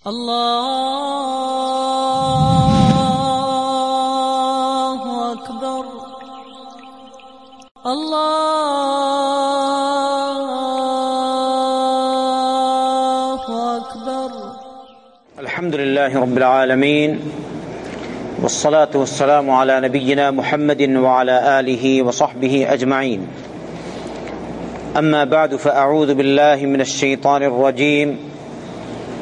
الله أكبر. الله أكبر. الحمد لله رب العالمين والصلاة والسلام على نبينا محمد وعلى آله وصحبه أجمعين. أما بعد فأعوذ بالله من الشيطان الرجيم.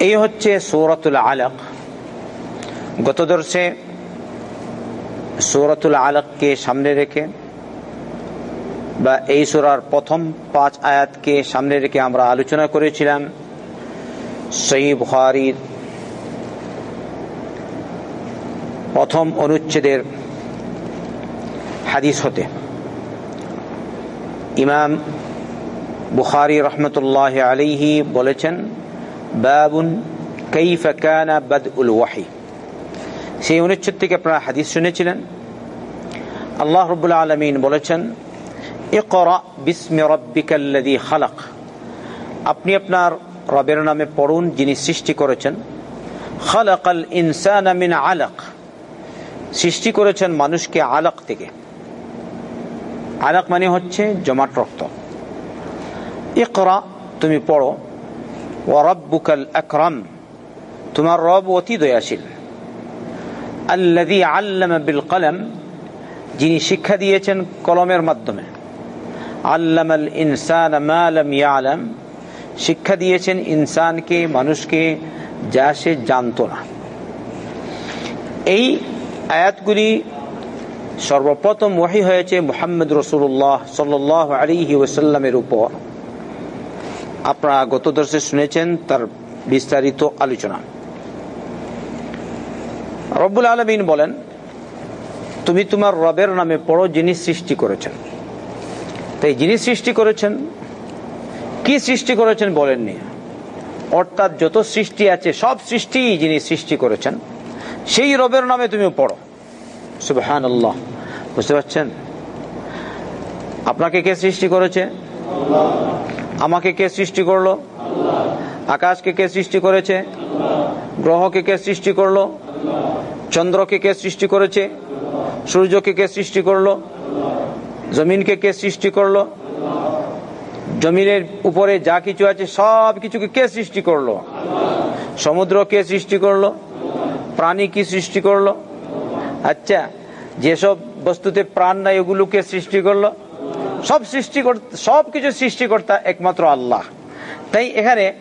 এই হচ্ছে সৌরাতুল আলক। গত দর্শে সৌরাতুল আলাককে সামনে রেখে বা এই সুরার প্রথম পাঁচ আয়াতকে সামনে রেখে আমরা আলোচনা করেছিলাম। সহি বুহারির প্রথম অনুচ্ছেদের হাদিস হতে। ইমাম বুখারি রহমতুল্লাহ আলিহি বলেছেন, বাবুন কৈফ কানা বাদ উল ওয়াহি। সেই অনুচ্ছেদ থেকে আপনারা হাদিস শুনেছিলেন। আল্লাহ রবুল্লা আলমিন বলেছেন, ইকরা বিস্মি রব্বিকাল্লাদি খালাক। আপনি আপনার রবের নামে পড়ুন, যিনি সৃষ্টি করেছেন। খালাকাল ইনসান মিন আলাক। সৃষ্টি করেছেন মানুষকে আলাক থেকে। আলাক মানে হচ্ছে জমাট রক্ত। ইকরা, তুমি পড়ো ওয়ারাব্বুকাল আকরাম, তোমার রব অতি দয়াশীল। আল্লাদি আল্লামা বিল কলম, যিনি শিক্ষা দিয়েছেন কলমের মাধ্যমে। আল্লামাল ইনসান মালাম ইয়ালাম, শিক্ষা দিয়েছেন ইনসানকে, মানুষকে, যা সে জানত না। এই আয়াতগুলি সর্বপ্রথম ওয়াহি হয়েছে মোহাম্মদ রসুল্লাহ সাল আলিহি ওসাল্লামের উপর। আপনারা গত দর্শে শুনেছেন তার বিস্তারিত আলোচনা। রব্বুল আলমিন বলেন, তুমি তোমার রবের নামে পড়ো যিনি সৃষ্টি করেছেন। তাই যিনি সৃষ্টি করেছেন, কি সৃষ্টি করেছেন বলেননি? অর্থাৎ যত সৃষ্টি আছে, সব সৃষ্টি যিনি সৃষ্টি করেছেন, সেই রবের নামে তুমি পড়ো। সুবহান বুঝতে পারছেন? আপনাকে কে সৃষ্টি করেছে? আমাকে কে সৃষ্টি করল? আকাশকে কে সৃষ্টি করেছে? গ্রহকে কে সৃষ্টি করল? চন্দ্রকে কে সৃষ্টি করেছে? সূর্যকে কে সৃষ্টি করল? জমিনকে কে সৃষ্টি করল? জমিনের উপরে যা কিছু আছে, সব কিছুকে কে সৃষ্টি করল? সমুদ্র কে সৃষ্টি করল? প্রাণী কি সৃষ্টি করল? আচ্ছা যেসব বস্তুতে প্রাণ নাই ওগুলোকে সৃষ্টি করল? সব সৃষ্টি সব কিছু সৃষ্টিকর্তা একমাত্র আল্লাহ। তাই এখানে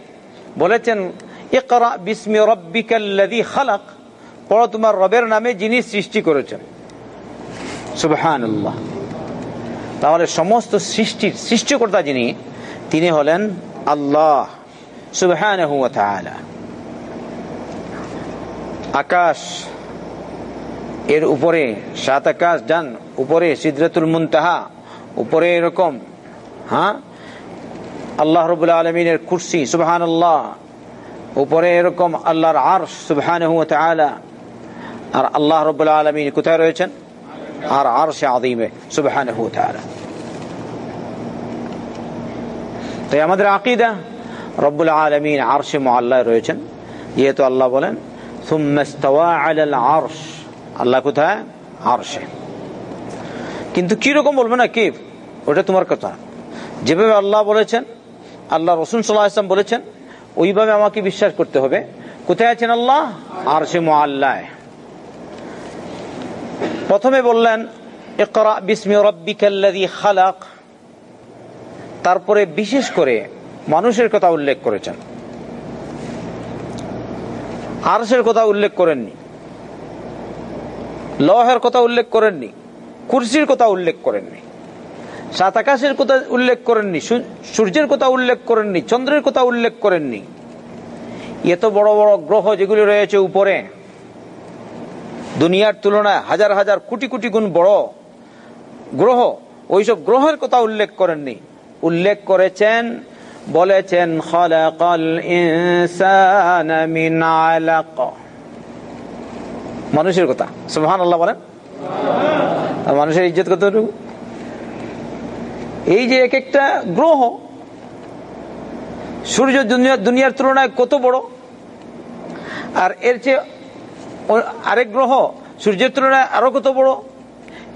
বলেছেন, ইকরা বিস্মি রব্বিকাল্লাযী খালাক। পড়ো তোমার রবের নামে যিনি সৃষ্টি করেছেন। সুবহানাল্লাহ। তাহলে সমস্ত সৃষ্টির সৃষ্টিকর্তা যিনি, তিনি হলেন আল্লাহ তাআলা। আকাশ, এর উপরে সাত আকাশ যান উপরে সিদরাতুল মুনতাহা। উপরে এরকম হ্যাঁ? আল্লাহ রবুল্লা আলমিনের কুর্সি সুবহান আল্লাহ উপরে এরকম আল্লাহর আর সুবহান আর আল্লাহ রবুল্লা আলমিন কোথায় রয়েছেন? আর আর সে আদিমে সুবহান তাই আমাদের আকিদা, রব্বুল আলমিন আর সে মোয়াল্লায় রয়েছেন যেহেতু আল্লাহ বলেন আরশ। আল্লাহ কোথায়? আরশে। কিন্তু কীরকম বলবে না কি ওটা তোমার কথা। যেভাবে আল্লাহ বলেছেন, আল্লাহ রসুন সাল্লাহ বলেছেন, ওইভাবে আমাকে বিশ্বাস করতে হবে। কোথায় আছেন আল্লাহ? আর সে মোয়াল্লায় প্রথমে বললেন খালাক। তারপরে বিশেষ করে মানুষের কথা উল্লেখ করেছেন। আরসের কথা উল্লেখ করেননি। লহের কথা উল্লেখ করেননি। কুরসির কথা উল্লেখ করেননি। সাত আকাশের কথা উল্লেখ করেননি সূর্যের কথা উল্লেখ করেননি, চন্দ্রের কথা উল্লেখ করেননি। এত বড় বড় গ্রহ যেগুলি রয়েছে উপরে, দুনিয়ার তুলনায় হাজার হাজার কোটি কোটি গুণ বড় গ্রহ, ওইসব গ্রহের কথা উল্লেখ করেননি। উল্লেখ করেছেন, বলেছেন মিন মানুষের কথা সুহান আল্লাহ বলেন মানুষের ইজ্জত কতটুকু? এই যে এক একটা গ্রহ, সূর্য দুনিয়ার তুলনায় কত বড়? আর এর চেয়ে আরেক গ্রহ সূর্যের তুলনায় আরও কত বড়?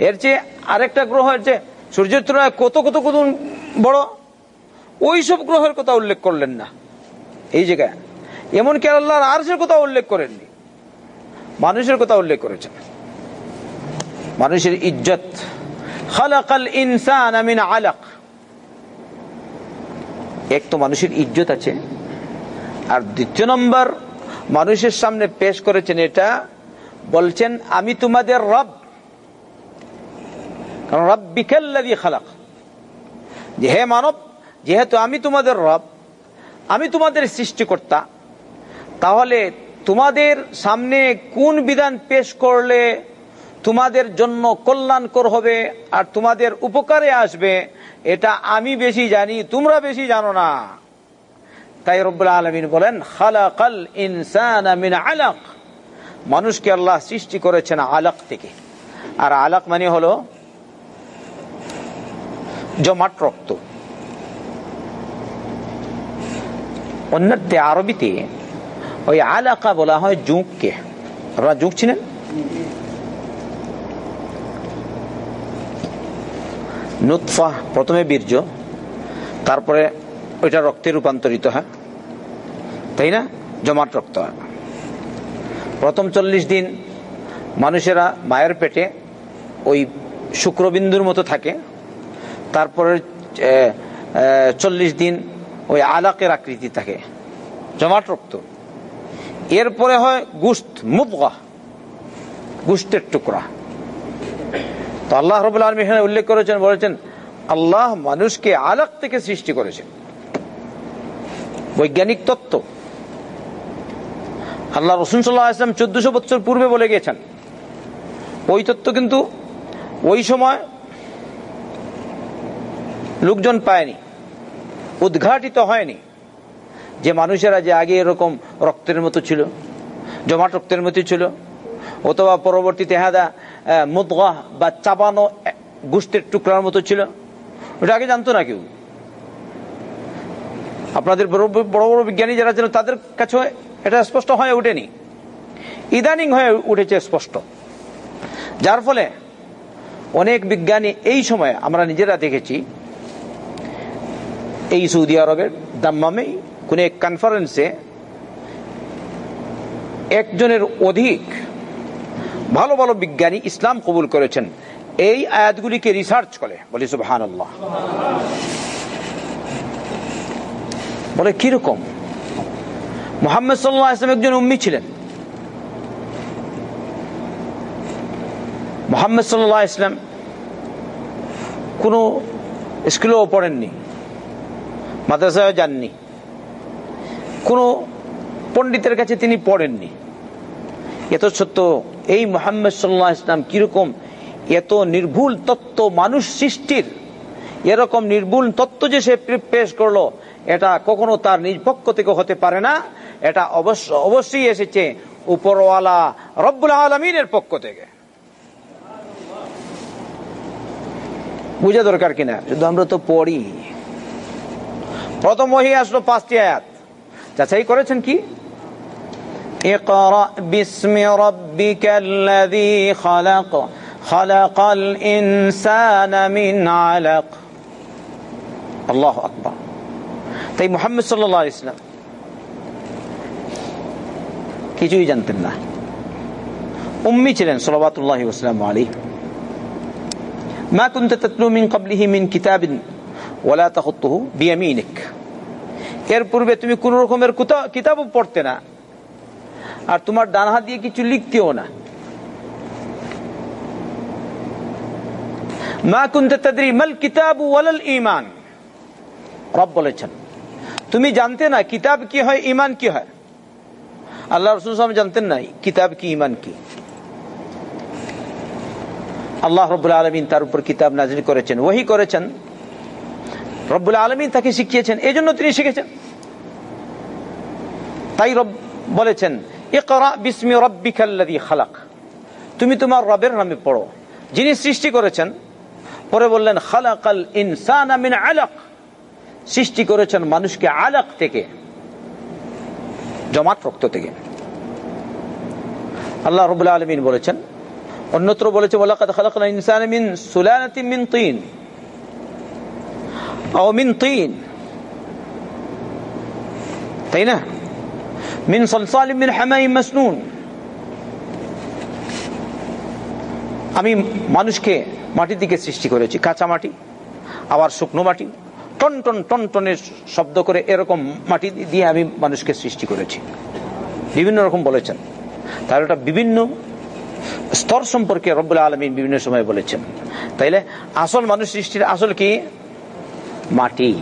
এর চেয়ে আরেকটা গ্রহ এর চেয়ে সূর্যের তুলনায় কত কত কত বড়? ওই সব গ্রহের কথা উল্লেখ করলেন না। এই জায়গায় এমনকি আল্লাহর আরশের কথা উল্লেখ করেননি। মানুষের কথা উল্লেখ করেছেন। মানুষের ইজ্জত ইনসান আমিন এক তো মানুষের ইজ্জত আছে, আর দ্বিতীয় নম্বর, মানুষের সামনে পেশ করেছেন এটা, বলছেন, আমি তোমাদের রব। কারণ রব বিকেল্লাদি খালাক। যে হে মানব, যেহেতু আমি তোমাদের রব, আমি তোমাদের সৃষ্টিকর্তা, তাহলে তোমাদের সামনে কোন বিধান পেশ করলে তোমাদের জন্য কল্যাণকর হবে আর তোমাদের উপকারে আসবে। এটা আমি বেশি জানি, তোমরা বেশি জানো না। তাই রব্বুল আলমিন বলেন, খালাকাল ইনসান আলাক। মানুষকে আল্লাহ সৃষ্টি করেছেন আলাক থেকে। আর আলাক মানে হলো জমাট রক্ত। অন্যত্রে আরবিতে ওই আলাকা বলা হয় জুঁককে আপনারা জুঁক ছিলেন নুৎফা, প্রথমে বীর্য, তারপরে ওইটা রক্তে রূপান্তরিত হয়। তাই না? জমাট রক্ত হয়। প্রথম চল্লিশ দিন মানুষেরা মায়ের পেটে ওই শুক্রবিন্দুর মতো থাকে। তারপরে চল্লিশ দিন ওই আলাকের আকৃতি থাকে। জমাট রক্ত। এরপরে হয় গুস্ত, মুদগা, গুস্তের টুকরা। তো আল্লাহ রবুল্লা আলম এখানে উল্লেখ করেছেন, বলেছেন, আল্লাহ মানুষকে আলাক থেকে সৃষ্টি করেছেন। বৈজ্ঞানিক তত্ত্ব। আল্লাহ রসুন সাল্লাহ চোদ্দশো বছর পূর্বে বলে গেছেন ওই তত্ত্ব কিন্তু ওই সময় লোকজন পায়নি, উদ্ঘাটিত হয়নি, যে মানুষেরা যে আগে এরকম রক্তের মতো ছিল, জমাট রক্তের মতো ছিল, অথবা পরবর্তীতে হাদা মুদগা বা চাবানো গুস্তের টুকরার মতো ছিল। ওটা আগে জানতো না কেউ। আপনাদের বড় বড় বিজ্ঞানী যারা ছিল, তাদের কাছে এটা স্পষ্ট হয়ে উঠেনি ইদানিং হয়ে উঠেছে স্পষ্ট। যার ফলে অনেক বিজ্ঞানী এই সময় আমরা নিজেরা দেখেছি, এই সৌদি আরবের দাম্মামে কোন এক কনফারেন্সে একজনের অধিক ভালো ভালো বিজ্ঞানী ইসলাম কবুল করেছেন। এই আয়াতগুলিকে রিসার্চ করে। বলি সুবহান বলে, কীরকম? মোহাম্মদ সাল্লাহ ইসলাম একজন উম্মি ছিলেন। মোহাম্মদ সাল্লাহ ইসলাম কোনো স্কুলেও পড়েননি মাদ্রাসায় যাননি, কোনো পণ্ডিতের কাছে তিনি পড়েননি। এত সত্য এই মোহাম্মদ সাল্লাহ ইসলাম কীরকম? এত নির্ভুল তত্ত্ব মানুষ সৃষ্টির। এরকম নির্ভুল তত্ত্ব যে সে পেশ করল, এটা কখনো তার নিজ পক্ষ থেকে হতে পারে না। এটা অবশ্য অবশ্যই এসেছে উপরওয়ালা রব্বুল আলমিনের পক্ষ থেকে। বুঝা দরকার কিনা? শুধু আমরা তো পড়ি। প্রথম ওহি আসলো পাঁচটি আয়াত। যাচাই করেছেন কি? اقرأ باسم ربك الذي خلق خلق الإنسان من علق الله أكبر তাই মোহাম্মদ সাল্লাহ ইসলাম কিছুই জানতেন না উম্মি ছিলেন সলাবাতুল্লাহ ওসলাম আলী মা কুনতে তাতলু মিন ক্বাবলিহি মিন কিতাবিন ওয়ালা তাখুতুহু বিয়ামিনিক এর পূর্বে তুমি কোন রকমের কিতাবও পড়তে না আর তোমার ডান হাত দিয়ে কিছু লিখতেও না। তুমি জানতে না কিতাব কি হয় ইমান কি হয়? আল্লাহ রসুল জানতেন না, কিতাব কি ইমান কি? আল্লাহ রব্বুল আলমিন তার উপর কিতাব নাজির করেছেন ওহি করেছেন। রব্বুল আলমিন তাকে শিখিয়েছেন এই তিনি শিখেছেন। তাই রব বলেছেন ইকরা বিসমি রব্বিকাল্লাযী খালাক। তুমি তোমার রবের নামে পড়ো। যিনি সৃষ্টি করেছেন, পরে বললেন, খালাকাল ইনসানা মিন আলাক। সৃষ্টি করেছেন মানুষকে আলাক থেকে, জমাট রক্ত থেকে। আল্লাহ রবুল্লা আলমিন বলেছেন, অন্যত্র বলেছে, ওয়ালাকাদ খালাকাল ইনসানা মিন সুলালাতিন মিন তিন। আও মিন তাই না? মিন সলসালিম মিন হামাই মাসনুন। আমি মানুষকে মাটি থেকে সৃষ্টি করেছি, কাঁচা মাটি, আবার শুকনো মাটি, টন টন টন, টনের শব্দ করে এরকম মাটি দিয়ে আমি মানুষকে সৃষ্টি করেছি। বিভিন্ন রকম বলেছেন। তাহলে ওটা বিভিন্ন স্তর সম্পর্কে রব্বুল আলমিন বিভিন্ন সময় বলেছেন। তাইলে আসল মানুষ সৃষ্টির আসল কি? মাটি।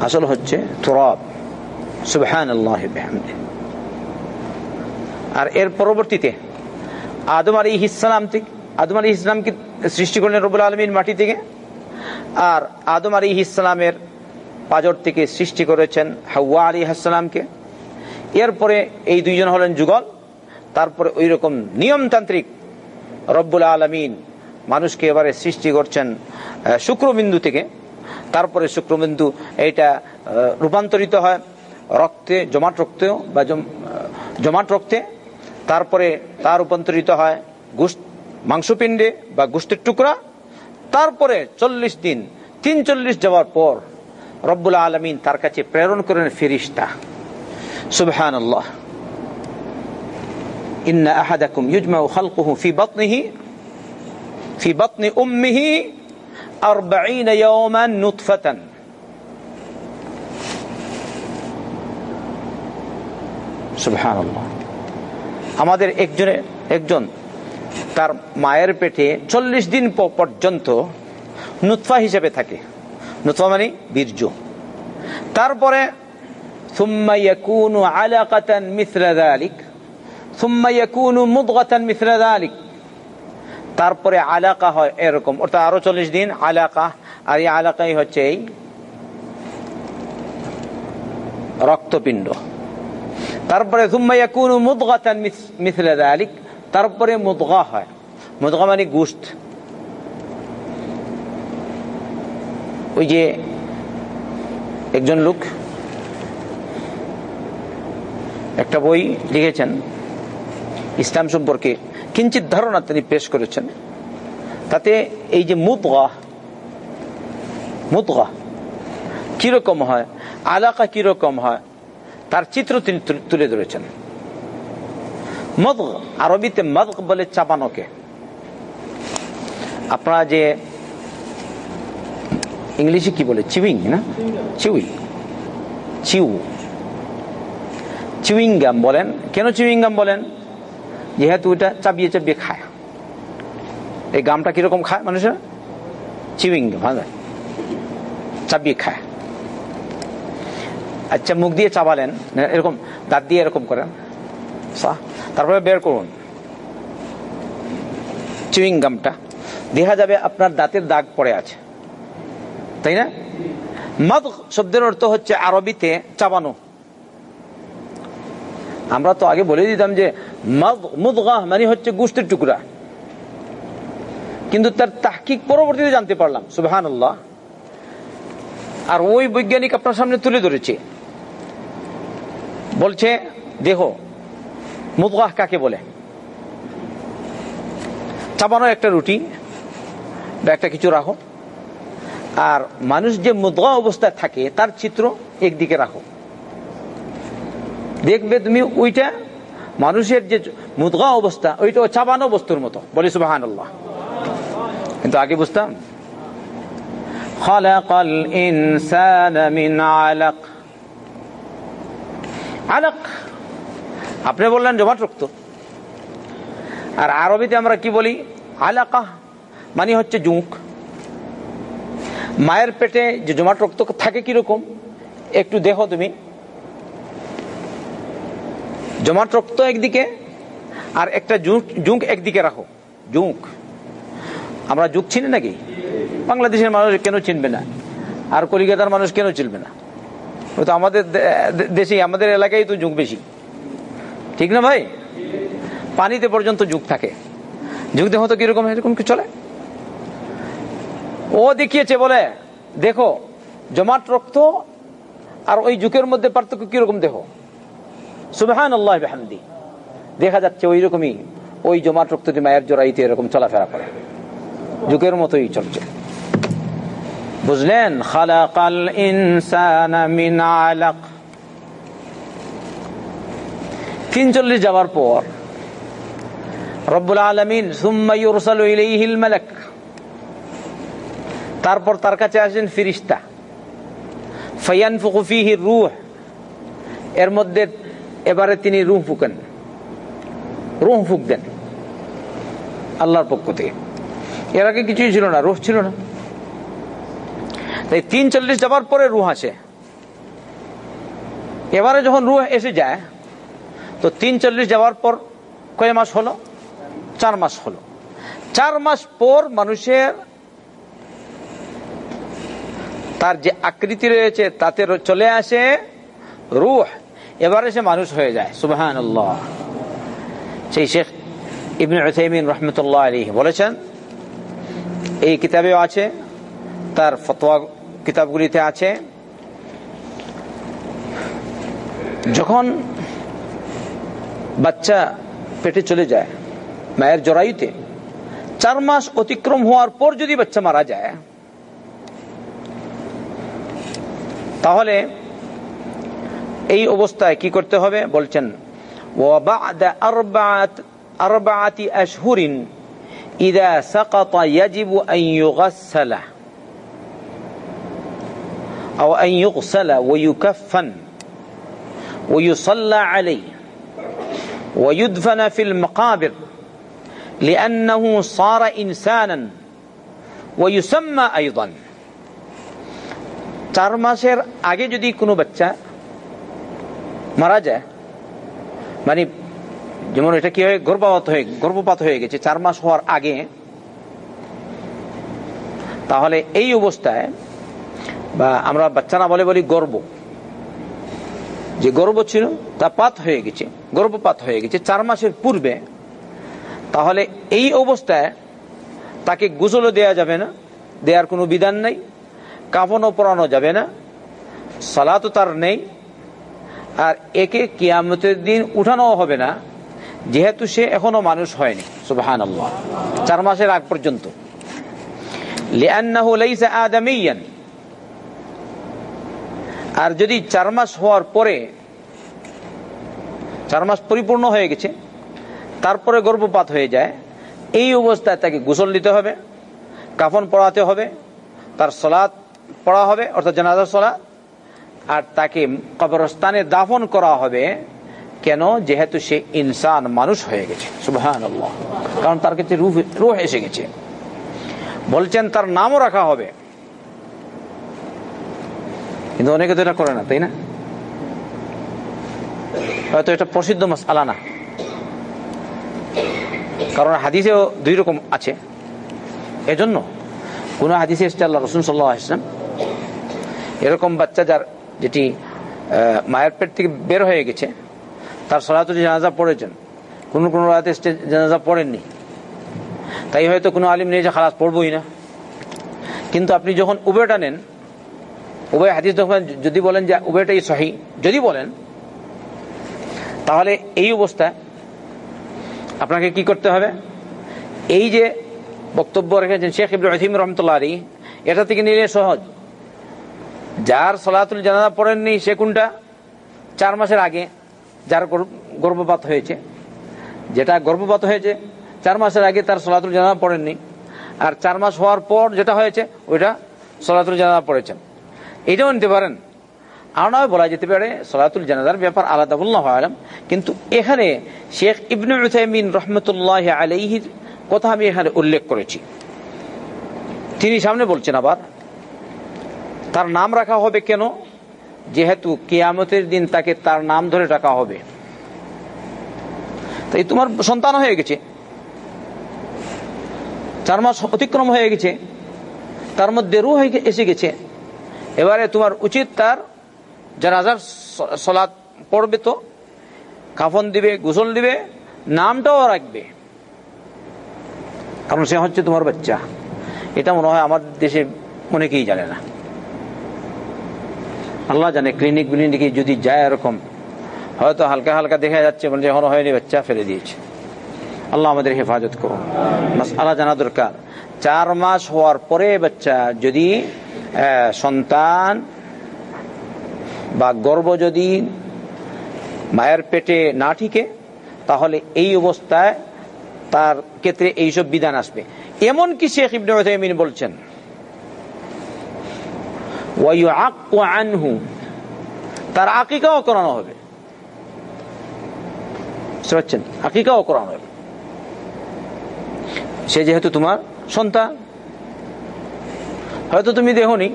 আসল হচ্ছে তুরব। সুবহান আর এর পরবর্তীতে আদম আলী ইসলাম থেকে, আদম আলী ইসলামকে সৃষ্টি করলেন রবুল আলমিন মাটি থেকে, আর আদম আলী ইসলামের পাজর থেকে সৃষ্টি করেছেন হাওয়া আলী হাসালামকে এরপরে এই দুইজন হলেন যুগল, তারপরে ওই রকম নিয়মতান্ত্রিক রব্বুল আলমিন মানুষকে এবারে সৃষ্টি করছেন শুক্রবিন্দু থেকে। তারপরে শুক্রবিন্দু এইটা রূপান্তরিত হয়। রক্তে, জমাট রক্ত বা জমাট রক্তে, তারপরে তা রূপান্তরিত হয় গুস্ত মাংসপিণ্ডে বা গুস্তের টুকরা, তারপরে চল্লিশ দিন তিন চল্লিশ যাওয়ার পর রব্বুল আলমিন তার কাছে প্রেরণ করেন ফিরিস্তা। সুবহান আল্লাহ আমাদের একজনে, একজন তার মায়ের পেটে চল্লিশ দিন পর্যন্ত নুৎফা হিসেবে থাকে। নুৎফা মানে বীর্য। তারপরে তারপরে আলাকা হয় এরকম, অর্থাৎ আরও চল্লিশ দিন আলাকা, আর এই আলাকাই হচ্ছে এই রক্তপিণ্ড। তারপরে তারপরে মুদগা হয়। মুদগা মানে গুস্ত ওই যে একজন লোক একটা বই লিখেছেন ইসলাম সম্পর্কে। কিঞ্চিত ধারণা তিনি পেশ করেছেন। তাতে এই যে মুদগা মুদগা কীরকম হয়? আলাকা কীরকম হয়? তার চিত্র তিনি তুলে ধরেছেন। মদ আরবিতে মদ বলে চাপানোকে। আপনারা যে ইংলিশে কি বলে? চিউইং, না? চিউই। চিউ। চিউইং গাম বলেন। কেন চিউইং গাম বলেন? যেহেতু ওইটা চাবিয়ে চাপিয়ে খায়। এই গামটা কীরকম খায় মানুষের? চিউইং গাম হ্যাঁ? চাবিয়ে খায়। আচ্ছা মুখ দিয়ে চাবালেন এরকম দাঁত দিয়ে এরকম করেন। তারপরে বের করুন। চুইং গামটা। দেখা যাবে আপনার দাঁতের দাগ পড়ে আছে। তাই না? মদ শব্দের অর্থ হচ্ছে আরবিতে চাবানো। আমরা তো আগে বলে দিতাম যে মুদগাহ মানে হচ্ছে গুস্তের টুকরা। কিন্তু তার তাহকিক পরবর্তীতে জানতে পারলাম সুবাহান আর ওই বৈজ্ঞানিক আপনার সামনে তুলে ধরেছে। বলছে দেহ মুদগাহ কাকে বলে চাবানো একটা রুটি বা একটা কিছু রাখো আর মানুষ যে মুদগা অবস্থায় থাকে তার চিত্র একদিকে রাখো দেখবে তুমি ওইটা মানুষের যে মুদগা অবস্থা ওইটা চাবানো বস্তুর মতো বলি সুবাহান আল্লাহ কিন্তু আগে বুঝতাম خلق الإنسان من علق আলাক আপনি বললেন জমাট রক্ত। আর আরবিতে আমরা কি বলি? আলাকা মানে হচ্ছে জুঁক মায়ের পেটে যে জমাট রক্ত থাকে কীরকম? একটু দেখো তুমি। জমাট রক্ত একদিকে আর একটা জুঁক জুঁক একদিকে রাখো। জুঁক আমরা জুঁক চিনি নাকি? বাংলাদেশের মানুষ কেন চিনবে না? আর কলিকাতার মানুষ কেন চিনবে না? তো আমাদের দেশে, আমাদের এলাকায় তো যুগ বেশি। ঠিক না ভাই? পানিতে পর্যন্ত যুগ থাকে। যুগ দেখো তো কীরকম, এরকম কি চলে? ও দেখিয়েছে বলে, দেখো, জমাট রক্ত আর ওই যুগের মধ্যে পার্থক্য কীরকম দেখো? সুবাহান দেখা যাচ্ছে ওই রকমই, ওই জমাট রক্ত মায়ের জোড়াইতে এরকম চলাফেরা করে। যুগের মতোই চলছে। বুঝলেন? খালাকাল ইনসান মিন আলাক। তিনচল্লিশ যাওয়ার পর রব্বুল আলমিন, সুম্মা ইউরসালু ইলাইহিল মালাক। তারপর তার কাছে আসেন ফিরিস্তা। ফায়ানফুকু ফিহি রূহ। এর মধ্যে এবারে তিনি রুহ ফুকেন। রুহ ফুক দেন আল্লাহর পক্ষ থেকে। এর আগে কিছুই ছিল না, রুহ ছিল না। তাই তিন চল্লিশ যাবার পরে রুহ আছে। এবারে যখন রুহ এসে যায়, তো তিন চল্লিশ যাওয়ার পর কয় মাস হলো? চার মাস হলো। চার মাস পর মানুষের তার যে আকৃতি রয়েছে, তাতে চলে আসে রুহ। এবারে সে মানুষ হয়ে যায়। সুবাহান সেই শেখ ইবন রহমতুল্লাহ আলী বলেছেন, এই কিতাবেও আছে, তার ফতোয়া কিতাবগুলিতে আছে। যখন বাচ্চা পেটে চলে যায়, মায়ের জরায়ুতে, চার মাস অতিক্রম হওয়ার পর যদি বাচ্চা মারা যায়, তাহলে এই অবস্থায় কি করতে হবে? বলছেন আরবাতি আশহুরিন ইদা সাকাতা ইয়াজিবু আন ইউগাসসালা। أو أن يغسل ويكفن ويصلى عليه ويدفن في المقابر لأنه صار إنسانا ويسمى أيضا চার মাসের আগে যদি কোনো বাচ্চা মারা যায় মানে যেমন এটা কি হয় গর্ভপাত হয়ে গর্ভপাত হয়ে গেছে চার মাস হওয়ার আগে তাহলে এই অবস্থায় বা আমরা বাচ্চা না বলে বলি গর্ব। যে গর্ব ছিল, তা পাত হয়ে গেছে, গর্ভপাত হয়ে গেছে চার মাসের পূর্বে। তাহলে এই অবস্থায় তাকে গোসলও দেয়া যাবে না দেওয়ার কোনো বিধান নেই কাফনও পরানো যাবে না সালাতও তার নেই, আর একে কিয়ামতের দিন উঠানো হবে না, যেহেতু সে এখনও মানুষ হয়নি সুবাহান চার মাসের আগ পর্যন্ত। আর যদি চার মাস হওয়ার পরে, চার মাস পরিপূর্ণ হয়ে গেছে, তারপরে গর্ভপাত হয়ে যায়, এই অবস্থায় তাকে গোসল দিতে হবে, কাফন পড়াতে হবে, তার সলাৎ পড়া হবে, অর্থাৎ জানাজার সলাৎ আর তাকে কবরস্থানে দাফন করা হবে, কেন? যেহেতু সে ইনসান মানুষ হয়ে গেছে। কারণ তার কাছে রুহ এসে গেছে। বলছেন তার নামও রাখা হবে। কিন্তু অনেকে তো এটা করে না, তাই না? হয়তো এটা প্রসিদ্ধ মাসালা না। কারণ হাদিসেও দুই রকম আছে। এজন্য কোন হাদিসে এসছে আল্লাহ রসুন সাল্লাহ আসলাম এরকম বাচ্চা যার যেটি মায়ের পেট থেকে বের হয়ে গেছে, তার সরাতুরি জানাজা পড়েছেন। কোন কোন রাতে এসছে, জানাজা পড়েননি। তাই হয়তো কোনো আলিম নেই যে খালাস পড়বই না। কিন্তু আপনি যখন উবেটা নেন উভয় হাদিস যখন যদি বলেন যে উভয়টাই সহি, যদি বলেন, তাহলে এই অবস্থায় আপনাকে কি করতে হবে? এই যে বক্তব্য রেখেছেন শেখ ইব্রাহিম রহমতুল্লাহ আলী এটা থেকে নিলে সহজ। যার সলাতুল জানাজা পড়েননি সে কোনটা? চার মাসের আগে যার গর্ভপাত হয়েছে। যেটা গর্ভপাত হয়েছে, চার মাসের আগে তার সলাতুল জানা পড়েননি। আর চার মাস হওয়ার পর যেটা হয়েছে, ওইটা সলাতুল জানা পড়েছেন। এটাও নিতে পারেন। আর নয়, বলা যেতে পারে সলাতুল জানাজার ব্যাপার আলাদা বললাম আলম। কিন্তু এখানে শেখ ইবনে উথাইমিন রহমতুল্লাহ আলাইহির কথা আমি এখানে উল্লেখ করেছি। তিনি সামনে বলছেন আবার, তার নাম রাখা হবে কেন? যেহেতু কেয়ামতের দিন তাকে তার নাম ধরে রাখা হবে। তাই তোমার সন্তান হয়ে গেছে। চার মাস অতিক্রম হয়ে গেছে। তার মধ্যে রু হয়ে এসে গেছে। এবারে তোমার উচিত তার জানাজার স- সলাৎ পড়বে তো, কাফন দিবে, গোসল দিবে, নামটাও রাখবে। কারণ সে হচ্ছে তোমার বাচ্চা। এটা মনে হয় আমার দেশে অনেকেই জানে না। আল্লাহ জানে ক্লিনিক ক্লিনিকে যদি যায় এরকম, হয়তো হালকা হালকা দেখা যাচ্ছে মানে যখন হয়নি বাচ্চা, ফেলে দিয়েছে। আল্লাহ আমাদের হেফাজত করুন। আল্লাহ জানা দরকার, চার মাস হওয়ার পরে বাচ্চা যদি সন্তান বা গর্ব যদি মায়ের পেটে না ঠিকে, তাহলে এই অবস্থায় তার ক্ষেত্রে এইসব বিধান আসবে। এমন কি শেখ ইবনে উথাইমিন বলছেন তার আকিকাও করানো হবে। আকিকাও করানো হবে। সে যেহেতু তোমার সন্তান হয়তো তুমি দেখনি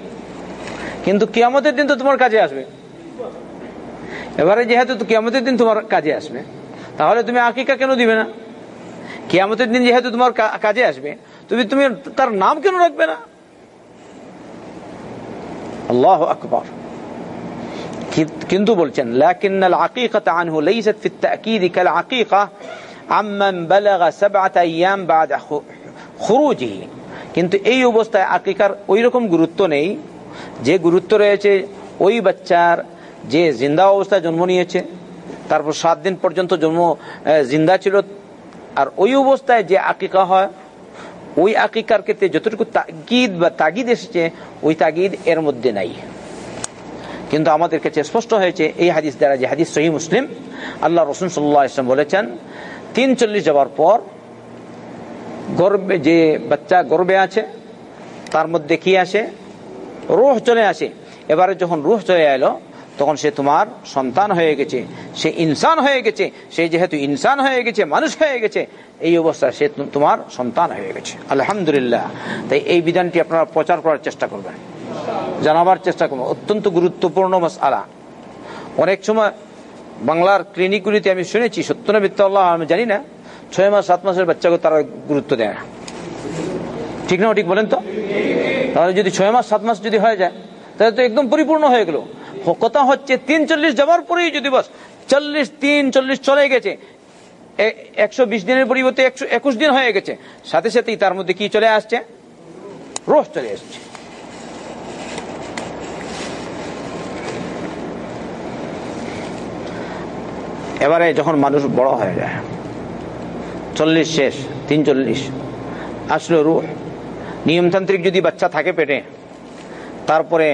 কিন্তু কিয়ামতের দিন তো তোমার কাজে আসবে। এবারে যেহেতু কিয়ামতের দিন তোমার কাজে আসবে, তাহলে তুমি আকিকা কেন দিবে না? কিয়ামতের দিন যেহেতু তোমার কাজে আসবে, তুমি তুমি তার নাম কেন রাখবে না? আল্লাহ আকবর। কিন্তু বলছেন, লাকিন্নাল আকিকাত আনহু লাইসাত ফিত তাকিদ কাল আকিকা আমমান বালাগা সাবআত আইয়াম বাদ খুরুজিহি। কিন্তু এই অবস্থায় আকিকার ওই রকম গুরুত্ব নেই, যে গুরুত্ব রয়েছে ওই বাচ্চার যে জিন্দা অবস্থায় জন্ম নিয়েছে, তারপর সাত দিন পর্যন্ত জন্ম জিন্দা ছিল, আর ওই অবস্থায় যে আকিকা হয়, ওই আকিকার ক্ষেত্রে যতটুকু তাগিদ বা তাগিদ এসেছে, ওই তাগিদ এর মধ্যে নাই। কিন্তু আমাদের কাছে স্পষ্ট হয়েছে এই হাদিস দ্বারা যে হাদিস সহি মুসলিম, আল্লাহ রসুন সাল্লাহ ইসলাম বলেছেন তিন চল্লিশ যাওয়ার পর গর্বে, যে বাচ্চা গর্বে আছে, তার মধ্যে কি আসে? রুহ চলে আসে। এবারে যখন রুহ চলে এলো, তখন সে তোমার সন্তান হয়ে গেছে। সে ইনসান হয়ে গেছে। সে যেহেতু ইনসান হয়ে গেছে, মানুষ হয়ে গেছে, এই অবস্থায় সে তোমার সন্তান হয়ে গেছে। আলহামদুলিল্লাহ। তাই এই বিধানটি আপনারা প্রচার করার চেষ্টা করবেন। জানাবার চেষ্টা করব। অত্যন্ত গুরুত্বপূর্ণ মাসআলা অনেক সময় বাংলার ক্লিনিকগুলিতে আমি শুনেছি সত্য না মিথ্যা আল্লাহ আমি জানি না ছয় মাস, সাত মাসের বাচ্চাকে তারা গুরুত্ব দেয় না। ঠিক না ঠিক বলেন তো? তাহলে যদি ছয় মাস, সাত মাস যদি হয়ে যায়, তাহলে তো একদম পরিপূর্ণ হয়ে গেল। কথা হচ্ছে তিন চল্লিশ যাওয়ার পরেই যদি বস, চল্লিশ তিন, চল্লিশ চলে গেছে। একশো বিশ দিনের পরিবর্তে একশো একুশ দিন হয়ে গেছে। সাথে সাথেই তার মধ্যে কি চলে আসছে? রোহ চলে আসছে। এবারে যখন মানুষ বড় হয়ে যায় চল্লিশ শেষ, তিন চল্লিশ। আসলো রুহ। নিয়মতান্ত্রিক যদি বাচ্চা থাকে পেটে, তারপরে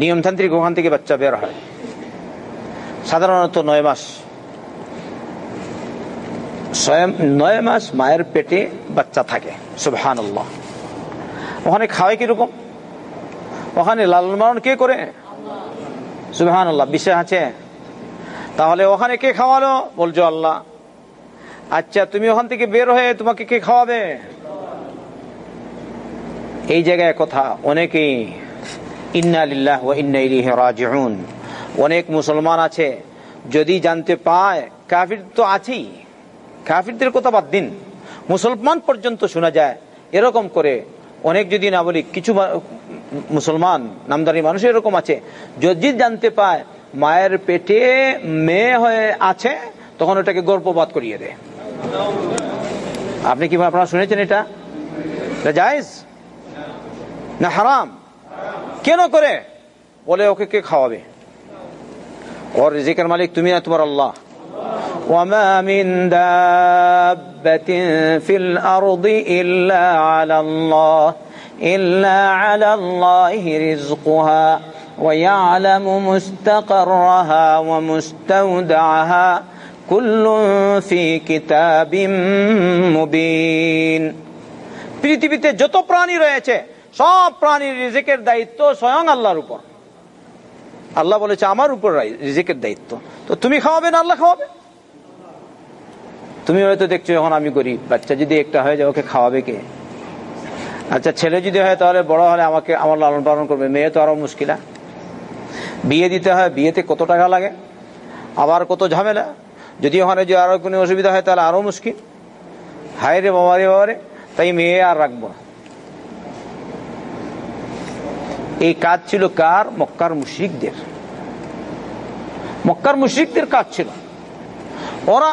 নিয়মতান্ত্রিক ওখান থেকে বাচ্চা বের হয়। সাধারণত নয় মাস। নয় মাস মায়ের পেটে বাচ্চা থাকে সুবহান ওখানে খাওয়াই কীরকম? ওখানে লালন পালন কে করে? সুবহান বিশ্বাস আছে? তাহলে ওখানে কে খাওয়ালো? বলছো আল্লাহ। আচ্ছা তুমি ওখান থেকে বের হয়ে তোমাকে কে খাওয়াবে? এই জায়গায় কথা, অনেকেই ইন্না লিল্লাহ ওয়া ইন্না রাজিউন। অনেক মুসলমান আছে, যদি জানতে পায়, কাফির তো আছেই। কাফিরদের কথা বাদ দিন। মুসলমান পর্যন্ত শোনা যায়, এরকম করে অনেক যদি না বলি, কিছু মুসলমান নামদারি মানুষ এরকম আছে, যদি জানতে পায়, মায়ের পেটে মেয়ে হয়ে আছে, তখন ওটাকে গর্ভপাত করিয়ে দেয়। আপনি কি আপনারা শুনেছেন এটা এটা জায়েজ না হারাম কেন করে বলে ওকে কে খাওয়াবে ওর রিজিকের মালিক তুমি না তোমার আল্লাহ وما من دابة في الأرض إلا على الله إلا على الله رزقها ويعلم مستقرها ومستودعها পৃথিবীতে যত প্রাণী রয়েছে, সব প্রাণীর রিজিকের দায়িত্ব স্বয়ং আল্লাহর উপর। আল্লাহ বলেছে, আমার উপর রিজিকের দায়িত্ব। তো তুমি খাওয়াবে না আল্লাহ খাওয়াবে? তুমি হয়তো দেখছ যখন আমি করি বাচ্চা যদি একটা হয়ে যায়, ওকে খাওয়াবে কে? আচ্ছা ছেলে যদি হয়, তাহলে বড় হলে আমাকে, আমার লালন পালন করবে, মেয়ে তো আরও মুশকিলা। বিয়ে দিতে হয়, বিয়েতে কত টাকা লাগে? আবার কত ঝামেলা? যদি ওখানে যে আরও কোনো অসুবিধা হয়, তাহলে আরও মুশকিল। হায় রে বাবা রে বাবা রে, তাই মেয়ে আর রাখব না। এই কাজ ছিল কার? মক্কার মুশিকদের মক্কার মুশরিকদের কাজ ছিল। ওরা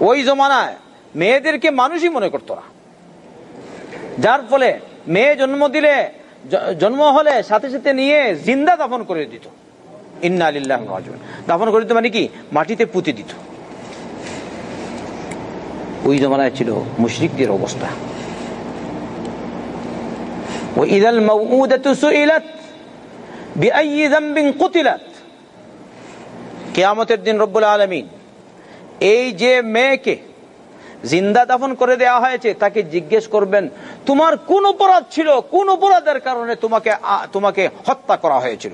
ওই জমানায় মেয়েদেরকে মানুষই মনে করতো না। যার ফলে মেয়ে জন্ম দিলে জন্ম হলে সাথে সাথে নিয়ে জিন্দা দাফন করে দিত। ইন্না আলিল্লাহ দাফন করে দিত মানে কি মাটিতে পুঁতে দিত ওই জমানায় ছিল মুশরিকদের অবস্থা وإذا الموءودة سئلت بأي ذنب قتلت কিয়ামতের দিন রব্বুল আলমিন এই যে মেয়েকে জিন্দা দাফন করে দেওয়া হয়েছে তাকে জিজ্ঞেস করবেন তোমার কোন অপরাধ ছিল কোন অপরাধের কারণে তোমাকে তোমাকে হত্যা করা হয়েছিল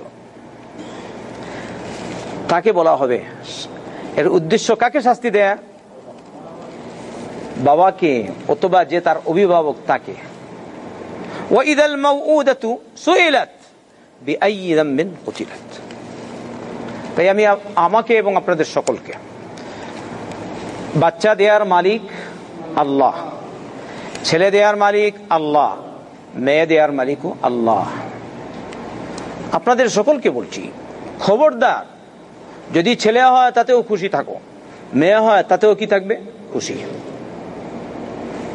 তাকে বলা হবে? এর উদ্দেশ্য কাকে শাস্তি দেয়া? বাবাকে অথবা যে তার অভিভাবক তাকে। তাই আমি আমাকে এবং আপনাদের সকলকে, বাচ্চা দেয়ার মালিক আল্লাহ, ছেলে দেয়ার মালিক আল্লাহ, মেয়ে দেয়ার মালিকও আল্লাহ। আপনাদের সকলকে বলছি, খবরদার যদি ছেলে হয়, তাতেও খুশি থাকো। মেয়ে হয়, তাতেও কি থাকবে? খুশি।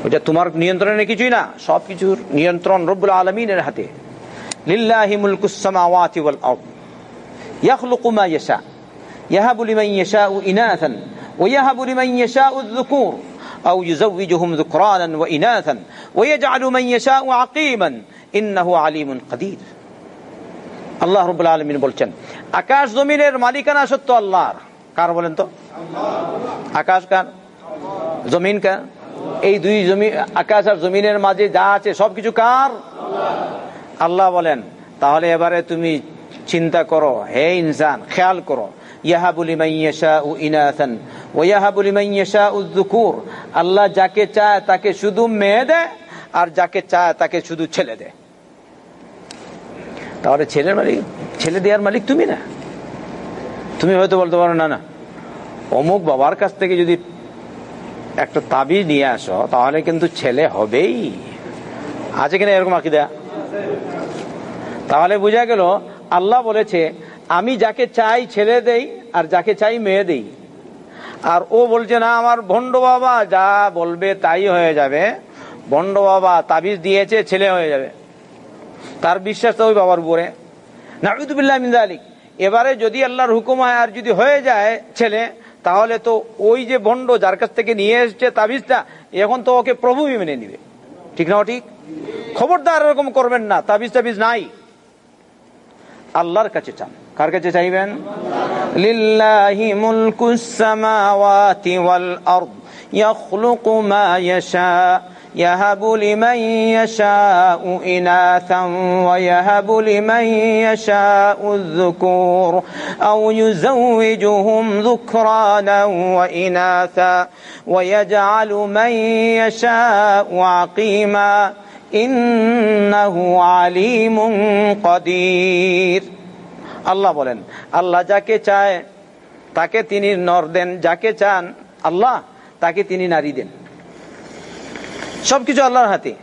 ওটা তোমার নিয়ন্ত্রণে কিছুই না, সব নিয়ন্ত্রণ রব্বুল আলমিনের হাতে। লিল্লাহি মুলকুসামাওয়াতি ওয়াল আরদ। ইয়াখলুকু মা ইয়াশা। ইয়াহাবু লিমান ইয়াশাউ ইনাসান। ওয়া আল্লাহ রাব্বুল আলামিন বলছেন আকাশ জমিনের মালিকানা সত্য আল্লাহর। কার বলেন তো? আকাশ কার? জমিন কার? এই দুই জমি, আকাশ আর জমিনের মাঝে যা আছে সবকিছু কার? আল্লাহ বলেন, তাহলে এবারে তুমি চিন্তা করো, হে ইনসান, খেয়াল করো। আল্লাহ যাকে চায় তাকে শুধু মেয়ে দেয় আর যাকে চায় তাকে শুধু ছেলে দেয় তাহলে ছেলের মালিক, ছেলে দেওয়ার মালিক তুমি না। তুমি হয়তো বলতে পারো, না না। অমুক বাবার কাছ থেকে যদি একটা তাবিজ নিয়ে আসো, তাহলে কিন্তু ছেলে হবেই। আছে কিনা এরকম আকিদা? তাহলে বোঝা গেল, আল্লাহ বলেছে, আমি যাকে চাই ছেলে দেই, আর যাকে চাই মেয়ে দেই। আর ও বলছে, না, আমার ভণ্ড বাবা যা বলবে তাই হয়ে যাবে। ভণ্ড বাবা তাবিজ দিয়েছে, ছেলে হয়ে যাবে। তার বিশ্বাস তো ওই বাবার উপরে। মিন্দালিক এবারে যদি আল্লাহর হুকুম হয় আর যদি হয়ে যায় ছেলে, তাহলে তো ওই যে ভণ্ড যার কাছ থেকে নিয়ে এসছে তাবিজটা, এখন তো ওকে প্রভুই মেনে নিবে। ঠিক না ঠিক? খবরদার এরকম করবেন না, তাবিজ তাবিজ নাই। আল্লাহর কাছে চান। কার কাছে চাইবেন? লিল্লাহি মুলকুস সামাওয়াতি ওয়াল আরদ, ইয়াখলুকু মা ইয়াশা। يهب لمن يشاء إناثا ويهب لمن يشاء الذكور أو يزوجهم ذكرانا وإناثا ويجعل من يشاء عقيما إنه عليم قدير আল্লাহ বলেন আল্লাহ যাকে চায় তাকে তিনি নর দেন যাকে চান আল্লাহ তাকে তিনি নারী দেন সবকিছু আল্লাহর হাতে।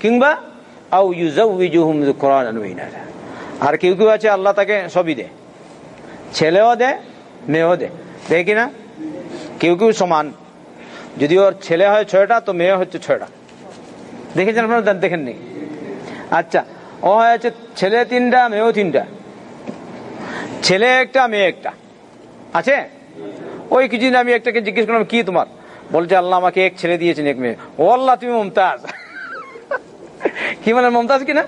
কিংবা আর কেউ কেউ আছে আল্লাহ তাকে সবই দেয়। ছেলেও দেয়, মেয়েও দেয়। দেয় কিনা কেউ কেউ সমান। যদি ওর ছেলে হয় ছয়টা, তো মেয়ে হচ্ছে ছয়টা। দেখেছেন আপনারা? দেখেননি আচ্ছা ও হয়েছে ছেলে তিনটা, মেয়েও তিনটা। ছেলে একটা, মেয়ে একটা। আছে? ওই কিছুদিন আমি একটাকে জিজ্ঞেস করলাম, কি তোমার? বলছে, আল্লাহ আমাকে এক ছেলে দিয়েছেন, এক মেয়ে। ও, আল্লাহ, তুমি মমতাজ। কি মানে মমতাজ কিনা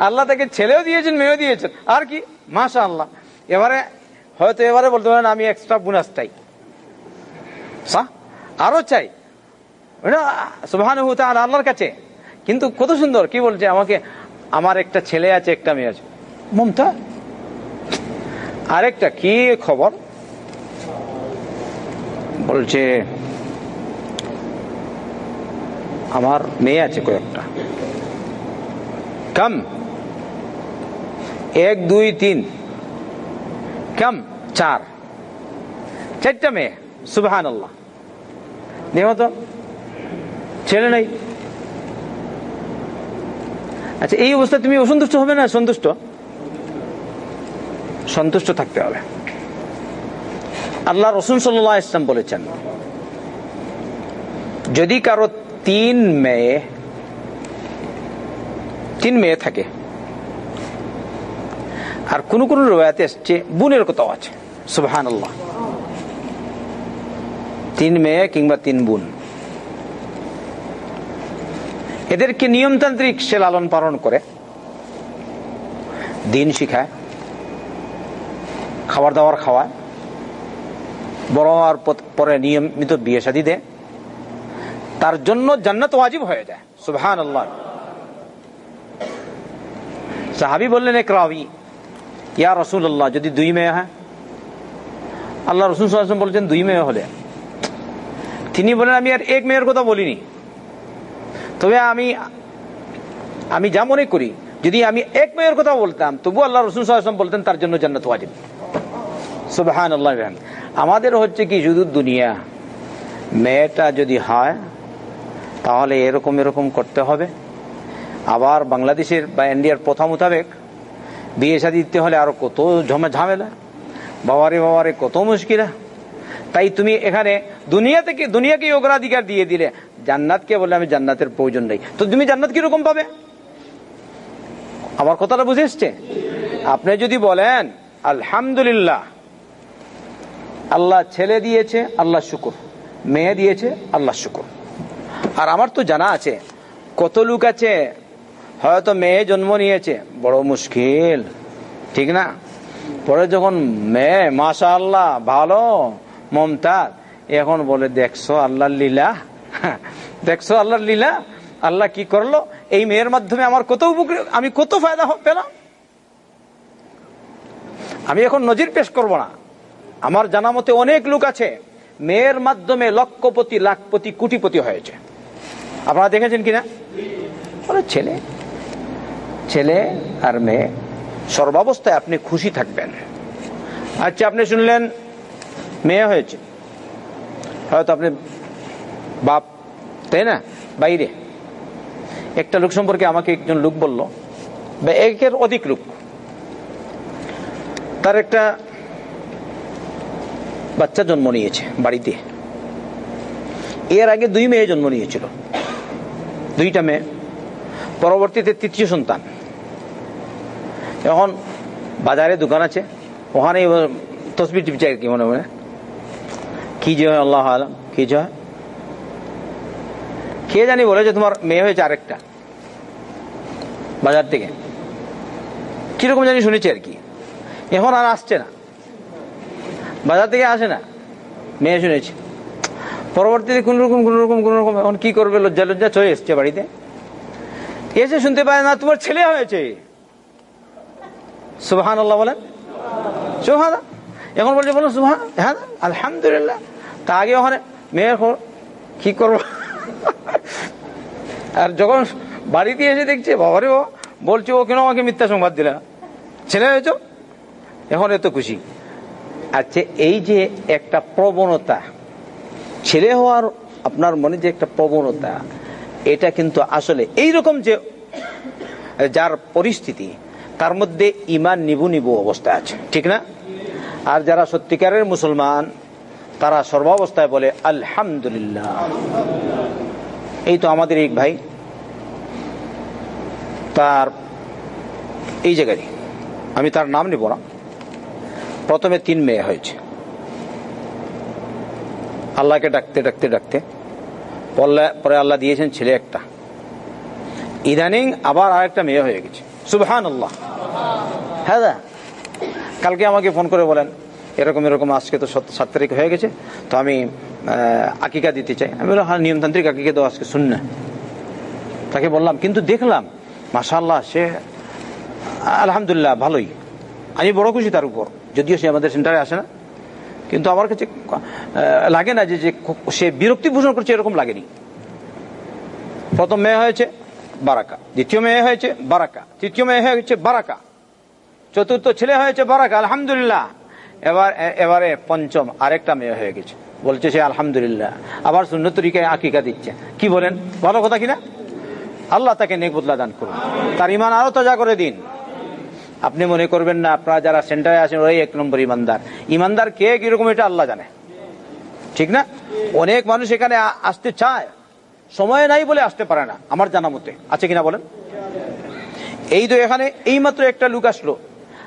আল্লাহ তাকে ছেলেও দিয়েছেন, মেয়েও দিয়েছেন। আর কি? মাশা আল্লাহ এবারে, হয়তো এবারে বলতে পারেন, আমি এক্সট্রা বোনাস চাই। আরও চাই। সুবাহান আল্লাহর কাছে। কিন্তু কত সুন্দর, কি বলছে, আমাকে, আমার একটা ছেলে আছে, একটা মেয়ে আছে। মমতা আরেকটা, কি খবর? বলছে, আমার মেয়ে আছে কয়েকটা। কম। এক, দুই, তিন। কম, চার। চারটা মেয়ে। সুবহান আল্লাহ দেখো তো ছেলে নাই? আচ্ছা এই অবস্থায় তুমি অসন্তুষ্ট হবে না? সন্তুষ্ট? সন্তুষ্ট থাকতে হবে। আল্লাহ রসুন সাল্লাহ ইসলাম বলেছেন, যদি কারও তিন মেয়ে তিন মেয়ে থাকে, আর কোন কোন রয়াতে এসছে, বোনের কোথাও আছে সুবহান আল্লাহ তিন মেয়ে কিংবা তিন বোন, এদেরকে নিয়মতান্ত্রিক সে লালন পালন করে, দিন শিখায়, খাবার দাবার খাওয়ায় বড় হওয়ার পরে নিয়মিত বিয়ে শাদী দেয়। তার জন্য জান্নাত ওয়াজিব হয়ে যায়। সুবহান আল্লাহ সাহাবি বললেন, এক রাবি ইয়া রসুল আল্লাহ যদি দুই মেয়ে হয়? আল্লাহ রসুল বলছেন, দুই মেয়ে হলে। তিনি বলেন, আমি আর এক মেয়ের কথা বলিনি। তবে আমি আমি যা মনে করি, যদি আমি এক মেয়ের কথা বলতাম তবু আল্লাহ রসুল বলতেন, তার জন্য জান্নাত ওয়াজিব। সুবহান আল্লাহ আমাদের হচ্ছে কি, শুধু দুনিয়া। মেয়েটা যদি হয়, তাহলে এরকম এরকম করতে হবে। আবার বাংলাদেশের বা ইন্ডিয়ার প্রথা মোতাবেক বিয়ে শাদী দিতে হলে আরও কত ঝমে ঝামেলা। বাবারে বাবারে, কত মুশকিলা। তাই তুমি এখানে দুনিয়া থেকে দুনিয়াকে অগ্রাধিকার দিয়ে দিলে। জান্নাতকে বলে আমি জান্নাতের প্রয়োজন নেই। তো তুমি জান্নাত কীরকম পাবে? আমার কথাটা বুঝে এসছে? আপনি যদি বলেন, আলহামদুলিল্লাহ আল্লাহ ছেলে দিয়েছে, আল্লাহ শুকুর। মেয়ে দিয়েছে, আল্লাহ শুকুর। আর আমার তো জানা আছে, কত লোক আছে, হয়তো মেয়ে জন্ম নিয়েছে, বড় মুশকিল। ঠিক না? পরে যখন মেয়ে মাশা আল্লাহ ভালো, মমতাজ, এখন বলে, দেখছ আল্লাহ লীলা? দেখছ আল্লাহর লীলা? আল্লাহ কি করল? এই মেয়ের মাধ্যমে আমার কত আমি কত ফায়দা পেলাম? আমি এখন নজির পেশ করব না। আমার জানা মতে অনেক লোক আছে, মেয়ের মাধ্যমে লক্ষপতি, লাখপতি, কোটিপতি হয়েছে। আপনারা দেখেছেন কিনা? ছেলে। ছেলে আর মেয়ে, সর্বাবস্থায় আপনি খুশি থাকবেন। আচ্ছা আপনি শুনলেন, মেয়ে হয়েছে। হয়তো আপনি বাপ, তাই না? বাইরে। একটা লোক সম্পর্কে আমাকে একজন লোক বলল, বা একের অধিক লোক। তার একটা বাচ্চা জন্ম নিয়েছে বাড়িতে। এর আগে দুই মেয়ে জন্ম নিয়েছিল। দুইটা মেয়ে। পরবর্তীতে তৃতীয় সন্তান। এখন বাজারে দোকান আছে। ওখানে তসবির টিপছে আর কি মনে মনে। কি যে হয়, আল্লাহ আলম, কি যে হয়। কে জানি বলে যে তোমার মেয়ে হয়েছে আরেকটা। বাজার থেকে। কীরকম জানি শুনেছি আর কি। এখন আর আসছে না। বাজার থেকে আসে না। মেয়ে শুনেছি। পরবর্তীতে কোন রকম কোন রকম কোন রকম এখন কি করবে? লজ্জা লজ্জা চলে এসছে বাড়িতে। এসে শুনতে পায় না, তোমার ছেলে হয়েছে। সুবাহান আল্লাহ বলেন। সুহান এখন বলছে বলো সুহান হ্যাঁ আলহামদুলিল্লাহ। তা আগে ওখানে মেয়ের কি করব? আর যখন বাড়িতে এসে দেখছে, বাবারে ও বলছে ও কেন আমাকে মিথ্যা সংবাদ দিলে ছেলে হয়েছ? এখন এত খুশি। আচ্ছা এই যে একটা প্রবণতা, ছেলে হওয়ার আপনার মনে যে একটা প্রবণতা, এটা কিন্তু আসলে এই রকম যে, যার পরিস্থিতি, তার মধ্যে ইমান নিবু নিবু অবস্থা আছে, ঠিক না? আর যারা সত্যিকারের মুসলমান, তারা সর্বাবস্থায় বলে, আলহামদুলিল্লাহ। এই তো আমাদের এক ভাই, তার, এই জায়গায়, আমি তার নাম নিব না। প্রথমে তিন মেয়ে হয়েছে। আল্লাহকে ডাকতে ডাকতে ডাকতে। পরে আল্লাহ দিয়েছেন ছেলে একটা। ইদানিং আবার আরেকটা মেয়ে হয়ে গেছে। সুবহান আল্লাহ হ্যাঁ। কালকে আমাকে ফোন করে বলেন, এরকম এরকম আজকে তো সত- তারিখ হয়ে গেছে, তো আমি আকিকা দিতে চাই। আমি বললাম হ্যাঁ নিয়মতান্ত্রিক আকিকা তো আজকে শুন না তাকে বললাম, কিন্তু দেখলাম মাশাল্লাহ সে, আলহামদুলিল্লাহ, ভালোই। আমি বড় খুশি তার উপর। যদিও সে আমাদের সেন্টারে আসে না, কিন্তু আমার কাছে লাগে না যে সে বিরক্তি পোষণ করছে এরকম লাগেনি। প্রথম মেয়ে হয়েছে বারাকা, দ্বিতীয় মেয়ে হয়েছে বারাকা, তৃতীয় মেয়ে হয়েছে বারাকা, চতুর্থ ছেলে হয়েছে বারাকা, আলহামদুলিল্লাহ। এবার, এবারে পঞ্চম আরেকটা মেয়ে হয়ে গেছে। বলছে সে আলহামদুলিল্লাহ, আবার শূন্য তরিকায় আকিকা দিচ্ছে। কি বলেন? ভালো কথা কিনা? আল্লাহ তাকে নেক বদলা দান করুন। তার ইমান আরও তাজা করে দিন। আপনি মনে করবেন না, আপনারা যারা সেন্টারে আছেন ওই এক নম্বর ইমানদার। ইমানদার কে কীরকম এটা আল্লাহ জানে। ঠিক না? অনেক মানুষ এখানে আসতে চায়। সময় নাই বলে আসতে পারে না, আমার জানা মতে। আছে কিনা বলেন? এই তো এখানে এই মাত্র একটা লুক আসলো।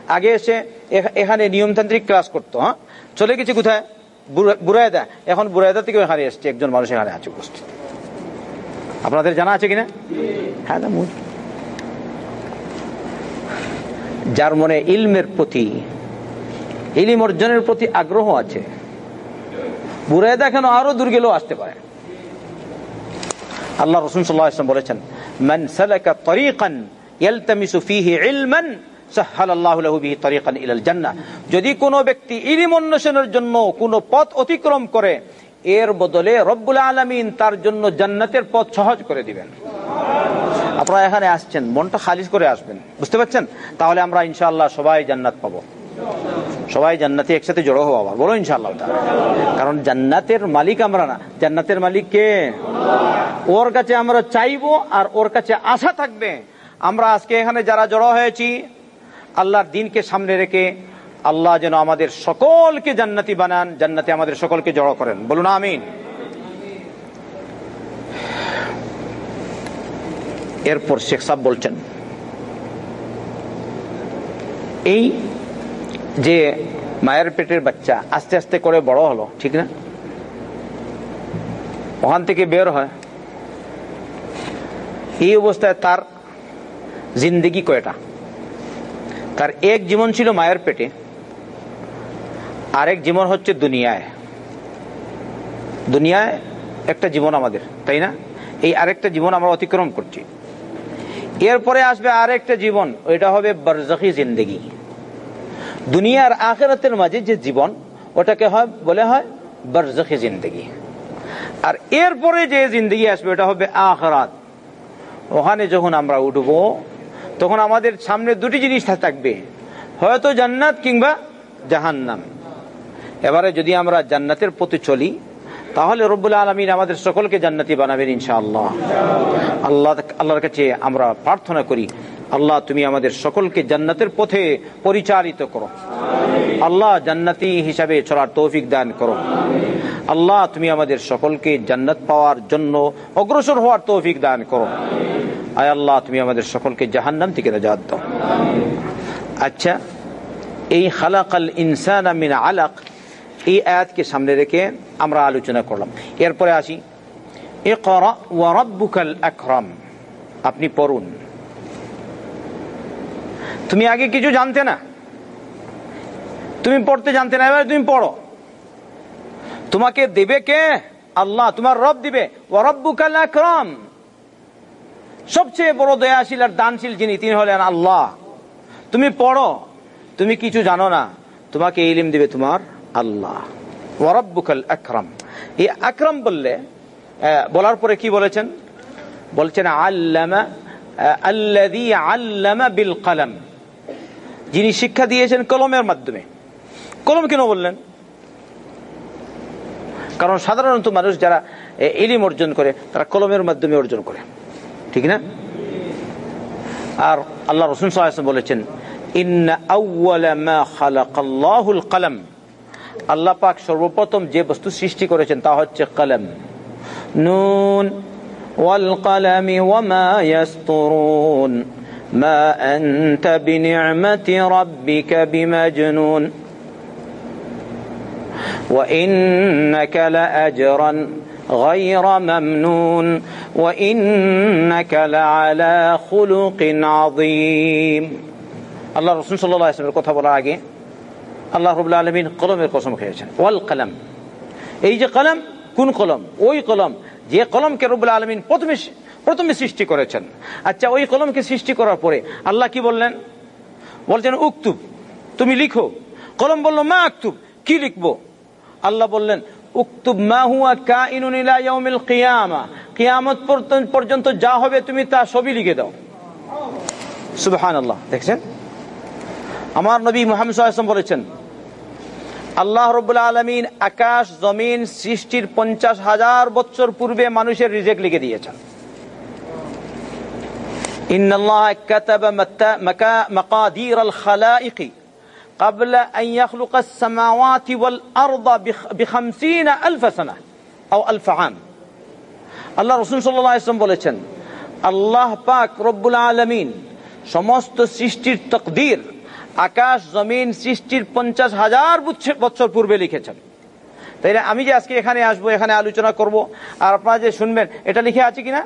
আগে এসে এখা- এখানে নিয়মতান্ত্রিক ক্লাস করতো হ্যাঁ? চলে গেছে কোথায়? বুরায়দা। এখন বুরায়দা থেকে এখানে এসছে, একজন মানুষ এখানে আছে উপস্থিত। আপনাদের জানা আছে কিনা? হ্যাঁ যার মনে ইলমের প্রতি, ইলিম অর্জনের প্রতি আগ্রহ আছে। বুরায়দা কেন আরও দূর গেলেও আসতে পারে? আল্লাহ ইসলাম বলেছেন যদি কোনো ব্যক্তি ইলম জন্য কোনো পথ অতিক্রম করে, এর বদলে রব্বুল আলামিন তার জন্য জান্নাতের পথ সহজ করে দিবেন। আপনারা এখানে আসছেন, মনটা খালিজ করে আসবেন। বুঝতে পারছেন? তাহলে আমরা ইনশাআল্লাহ সবাই জান্নাত পাবো। সবাই জান্নাতে একসাথে জড়ো হব আবার। বলো ইনশাআল্লাহ তাআলা। কারণ জান্নাতের মালিক আমরা না। জান্নাতের মালিক কে? ওর কাছে আমরা চাইব আর ওর কাছে আশা থাকবে। আমরা আজকে এখানে যারা জড়ো হয়েছি, আল্লাহর দিনকে সামনে রেখে আল্লাহ যেন আমাদের সকলকে জান্নাতি বানান, জান্নাতে আমাদের সকলকে জড়ো করেন। বলুন আমিন। এরপর শেখ সাহেব বলছেন, এই যে মায়ের পেটের বাচ্চা আস্তে আস্তে করে বড় হলো, ঠিক না? ওখান থেকে বের হয়। এই অবস্থায় তার জিন্দিগি কয়টা? তার এক জীবন ছিল মায়ের পেটে, আরেক জীবন হচ্ছে দুনিয়ায়। দুনিয়ায় একটা জীবন আমাদের, তাই না? এই আরেকটা জীবন আমরা অতিক্রম করছি। এরপরে আসবে আরেকটা জীবন, ওইটা হবে বরজখি জিন্দগি। দুনিয়ার আখেরাতের মাঝে যে জীবন, ওটাকে হয়, বলে হয় বরজখি জিন্দগি। আর এরপরে যে জিন্দগি আসবে, ওটা হবে আখরাত। ওখানে যখন আমরা উঠব, তখন আমাদের সামনে দুটি জিনিস থাকবে। হয়তো জান্নাত কিংবা জাহান্নাম। এবারে যদি আমরা জান্নাতের পথে চলি তাহলে রব্বুল আলমিন আমাদের সকলকে জান্নাতি বানাবেন ইনশাআল্লাহ। আল্লাহ আল্লাহর কাছে আমরা প্রার্থনা করি, আল্লাহ তুমি আমাদের সকলকে জান্নাতের পথে পরিচালিত করো। আল্লাহ জান্নাতি হিসাবে চলার তৌফিক দান করো। আল্লাহ তুমি আমাদের সকলকে জান্নাত পাওয়ার জন্য অগ্রসর হওয়ার তৌফিক দান করো। আয় আল্লাহ, তুমি আমাদের সকলকে জাহান্নাম থেকে নাজাত দাও। আচ্ছা এই খালাকাল ইনসান মিন আলাক এই আয়াতকে সামনে রেখে আমরা আলোচনা করলাম। এরপরে আসি আকরাম আপনি পড়ুন। তুমি আগে কিছু জানতে না? তুমি পড়তে জানতে না, এবার তুমি পড়ো। তোমাকে দেবে কে? আল্লাহ, তোমার রব দিবে। ও রব্বুকাল আকরাম সবচেয়ে বড় দয়াশীল আর দানশীল যিনি, তিনি হলেন আল্লাহ। তুমি পড়ো, তুমি কিছু জানো না। তোমাকে ইলিম দিবে তোমার আল্লাহ। ওয়ারাব্বুকাল আকরাম। এই আকরাম বললে বলার পরে কি বলেছেন? বলছেন আল্লামা আহ, আল্লাযী আল্লামা বিল কলম। যিনি শিক্ষা দিয়েছেন কলমের মাধ্যমে। কলম কেন বললেন? কারণ সাধারণত মানুষ যারা এ, ইলিম অর্জন করে তারা কলমের মাধ্যমে অর্জন করে। ঠিক না? আর আল্লাহ রসুল সাল্লাল্লাহু বলেছেন ইন্না আউওয়ালা মা খালাকাল্লাহুল কলম। আল্লাহ পাক সর্বপ্রথম যে বস্তু সৃষ্টি করেছেন তা হচ্ছে কলম নুন ওয়াল কলমি ওয়ামা ইয়াসতুরুন মা আনতা বিনি'মাতি রাব্বিকা বিমাজনুন وإنك لأجرا غير ممنون وإنك لعلى خلق عظيم আল্লাহ রসুল সাল্লাহ আসলামের কথা বলার আগে আল্লাহ রবুল্লা আলমিন কলমের কসম খেয়েছেন। ওয়াল কলম। এই যে কলম, কোন কলম? ওই কলম যে কলমকে রবুল্লা আলমিন প্রথমে প্রথমে সৃষ্টি করেছেন। আচ্ছা ওই কলমকে সৃষ্টি করার পরে আল্লাহ কি বললেন? বলছেন, উক্তুব, তুমি লিখো। কলম বলল, মা আক্তুব কি লিখব? আল্লাহ বললেন, উক্তুব মা হুয়া ইলা ইয়াউমিল কিয়ামা। কিয়ামত পর্যন্ত যা হবে তুমি তা সবই লিখে দাও। সুবহানাল্লাহ। দেখছেন? আমার নবী মুহাম্মদ বলেছেন আল্লাহ রব্বুল আলমিন আকাশ জমিন সৃষ্টির পঞ্চাশ হাজার বছর পূর্বে মানুষের রিজেক্ট লিখে দিয়েছেন إن الله كتب مقادير الخلائق قبل أن يخلق السماوات والأرض بخمسين ألف سنة أو ألف عام আল্লাহ রসুল সাল্লাহ ইসলাম বলেছেন আল্লাহ পাক রব্বুল আলমিন সমস্ত সৃষ্টির তকদির আকাশ জমিন সৃষ্টির পঞ্চাশ হাজার বছর পূর্বে লিখেছেন। তাই আমি যে আজকে এখানে আসব, এখানে আলোচনা করব, আর আপনারা যে শুনবেন, এটা লিখে আছে কিনা?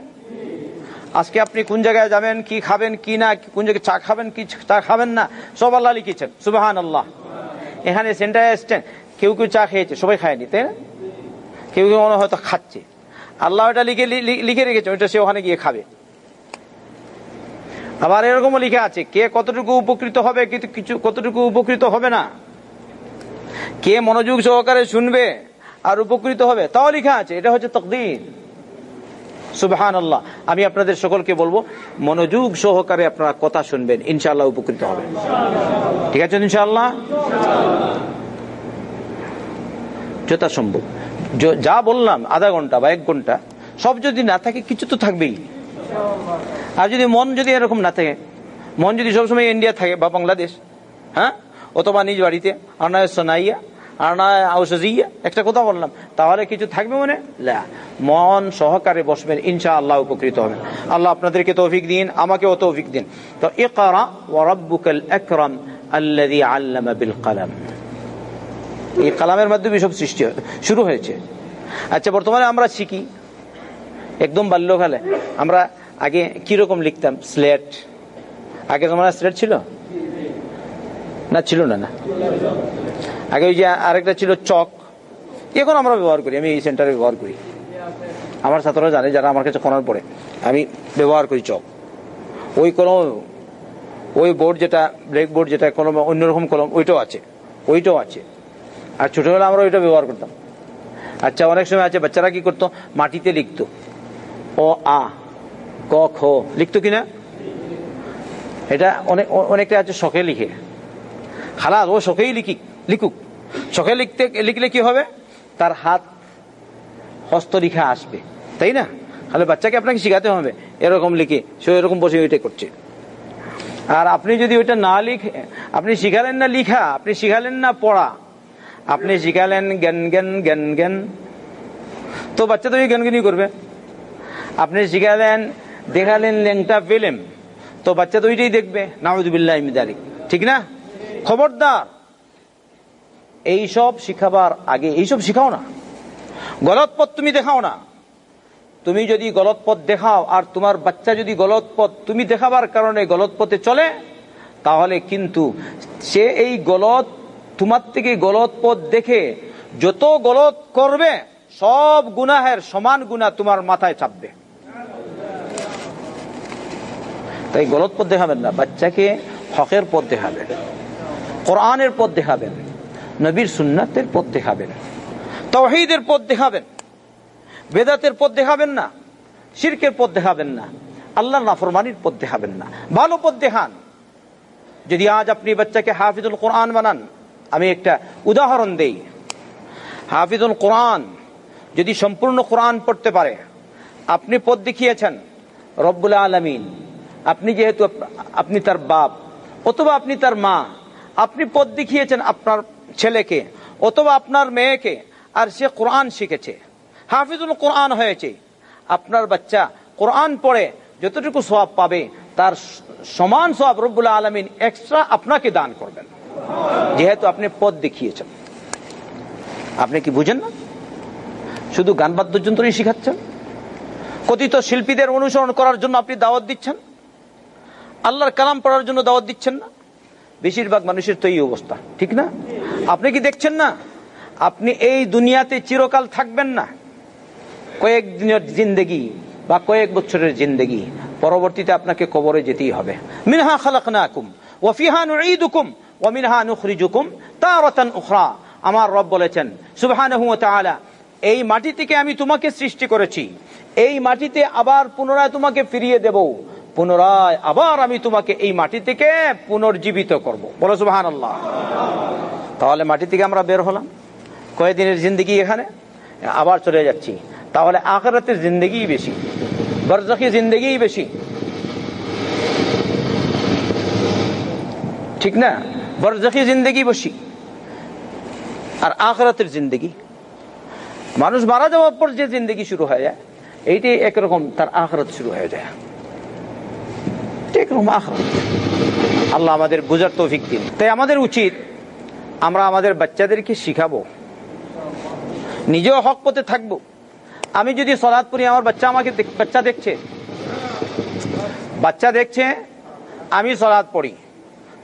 আজকে আপনি কোন জায়গায় যাবেন, কি খাবেন, কি না, কোন জায়গায় চা খাবেন, কি চা খাবেন না, সব আল্লাহ লিখেছেন। সুবাহান আল্লাহ এখানে সেন্টারে এসছেন, কেউ কেউ চা খেয়েছে, সবাই খায়নি, তাই না? কেউ কেউ মনে হয়তো খাচ্ছে। আল্লাহ ওটা লিখে লিখে রেখেছে, ওইটা সে ওখানে গিয়ে খাবে। আবার এরকমও লিখে আছে, কে কতটুকু উপকৃত হবে, কিন্তু কিছু কতটুকু উপকৃত হবে না। কে মনোযোগ সহকারে শুনবে আর উপকৃত হবে, তাও লিখা আছে, এটা হচ্ছে তকদির। সুবহান আল্লাহ আমি আপনাদের সকলকে বলব, মনোযোগ সহকারে আপনারা কথা শুনবেন ইনশাল্লাহ উপকৃত হবেন। ঠিক আছে ইনশাআল্লাহ? যথাসম্ভব। যা বললাম, আধা ঘণ্টা বা এক ঘণ্টা, সব যদি না থাকে, কিছু তো থাকবেই। আর যদি মন যদি এরকম না থাকে, মন যদি সবসময় ইন্ডিয়া থাকে বা বাংলাদেশ হ্যাঁ? অথবা নিজ বাড়িতে, আর নয় সোনাইয়া, আর নয় একটা কথা বললাম, তাহলে কিছু থাকবে মনে? মন সহকারে বসবেন ইনশা আল্লাহ উপকৃত হবেন। আল্লাহ আপনাদেরকে তৌফিক দিন, আমাকেও তৌফিক দিন। তো বিল কলম। এই কালামের মাধ্যমে সব সৃষ্টি শুরু হয়েছে। আচ্ছা বর্তমানে আমরা শিখি একদম বাল্যকালে আমরা আগে কীরকম লিখতাম স্লেট? আগে তোমার স্লেট ছিল? না ছিল না না। আগে ওই যে আরেকটা ছিল চক। এখন আমরা ব্যবহার করি, আমি এই সেন্টারে ব্যবহার করি। আমার ছাত্ররা জানে, যারা আমার কাছে করার পরে আমি ব্যবহার করি চক। ওই কলম, ওই বোর্ড যেটা, ব্ল্যাক বোর্ড যেটা, কলম অন্যরকম কলম, ওইটাও আছে। ওইটাও আছে। আর ছোটবেলা আমরা ওইটা ব্যবহার করতাম। আচ্ছা অনেক সময় আছে, বাচ্চারা কি করতো? মাটিতে লিখতো। ও আ ক খ লিখতো কিনা? এটা অনেক, অনেকটা আছে, শখে লিখে। খালাস ও শখেই লিখি, লিখুক। শখে লিখতে, লিখলে কি হবে? তার হাত হস্তলিখা আসবে, তাই না? তাহলে বাচ্চাকে আপনাকে শিখাতে হবে, এরকম লিখে, সে এরকম বসে ওইটা করছে। আর আপনি যদি ওইটা না লিখে, আপনি শিখালেন না লিখা, আপনি শিখালেন না পড়া, আপনি শিখালেন জ্ঞান জ্ঞান জ্ঞান জ্ঞান। তো বাচ্চা তো জ্ঞানজ্ঞানই করবে। আপনি শিখালেন, দেখালেন ল্যাংটা ফিল্ম, তো বাচ্চা তো ওইটাই দেখবে। নাউজুবিল্লাহ ঠিক না? খবরদার। এইসব শিখাবার আগে এইসব শিখাও না। গলত পথ তুমি দেখাও না। তুমি যদি গলত পথ দেখাও, আর তোমার বাচ্চা যদি গলত পথ তুমি দেখাবার কারণে গলত পথে চলে, তাহলে কিন্তু সে এই গলত তোমার থেকে গলত পথ দেখে যত গলত করবে, সব গুনাহের সমান গুণা তোমার মাথায় চাপবে। তাই গলত পথ দেখাবেন না, বাচ্চাকে হকের পথ দেখাবেন, কোরআনের পথ দেখাবেন, নবীর সুন্নাতের পথ দেখাবেন তহিদের পথ দেখাবেন, বেদাতের পথ দেখাবেন না, শিরকের পথ দেখাবেন না আল্লাহ নাফরমানির পথ দেখাবেন না। ভালো পথ দেখান। যদি আজ আপনি বাচ্চাকে হাফিজুল কোরআন বানান, আমি একটা উদাহরণ দেই। হাফিজুল কোরআন যদি সম্পূর্ণ কোরআন পড়তে পারে, আপনি পথ দেখিয়েছেন, রব্বুল আলমিন আপনি যেহেতু আপনি তার বাপ, অথবা আপনি তার মা, আপনি পথ দেখিয়েছেন আপনার ছেলেকে, অথবা আপনার মেয়েকে, আর সে কোরআন শিখেছে, হাফিজুল কোরআন হয়েছে, আপনার বাচ্চা কোরআন পড়ে যতটুকু সব পাবে, তার সমান সব রব্বুল আলমিন এক্সট্রা আপনাকে দান করবেন। যেহেতু আপনি পথ দেখিয়েছেন। আপনি কি বুঝেন না? শুধু গান বাদ্যযন্ত্রই শিখাচ্ছেন? কথিত শিল্পীদের অনুসরণ করার জন্য আপনি দাওয়াত দিচ্ছেন? আল্লাহর কালাম পড়ার জন্য দাওয়াত দিচ্ছেন না? বেশিরভাগ মানুষের তো এই অবস্থা, ঠিক না? আপনি কি দেখছেন না? আপনি এই দুনিয়াতে চিরকাল থাকবেন না। কয়েক দিনের জিন্দেগি বা কয়েক বছরের জিন্দেগি, পরবর্তীতে আপনাকে কবরে যেতেই হবে। মিনহা খালাকনাকুম ওয়াফিহা নুঈদুকুম, ওয়া মিনহা নুখরিজুকুম তারাতান উখরা। আমার রব বলেছেন তাআলা, এই মাটি থেকে আমি তোমাকে সৃষ্টি করেছি। এই মাটিতে আবার পুনরায় তোমাকে ফিরিয়ে দেব। পুনরায় আবার আমি তোমাকে এই মাটি থেকে পুনর্জীবিত করব। বলো, সুবহানাল্লাহ। তাহলে মাটি থেকে আমরা বের হলাম। কয়েকদিনের জিন্দগি এখানে? আবার চলে যাচ্ছি। তাহলে আখরাতের জিন্দগি বেশি, বরজখি জিন্দগি বেশি। ঠিক না? বরজখি জিন্দগি বেশি, আর আখরাতের জিন্দগি। মানুষ মারা যাওয়ার পর যে জিন্দগি শুরু হয়ে যায় এইটি একরকম তার আখরাত শুরু হয়ে যায়। আল্লাহ আমাদের বুঝার তৌফিক দিন। তাই আমাদের উচিত আমরা আমাদের বাচ্চাদেরকে শিখাবো। নিজেও হক পথে থাকব। আমি যদি সলাদ পড়ি, আমার বাচ্চা আমাকে বাচ্চা দেখছে। বাচ্চা দেখছে, আমি সলাদ পড়ি।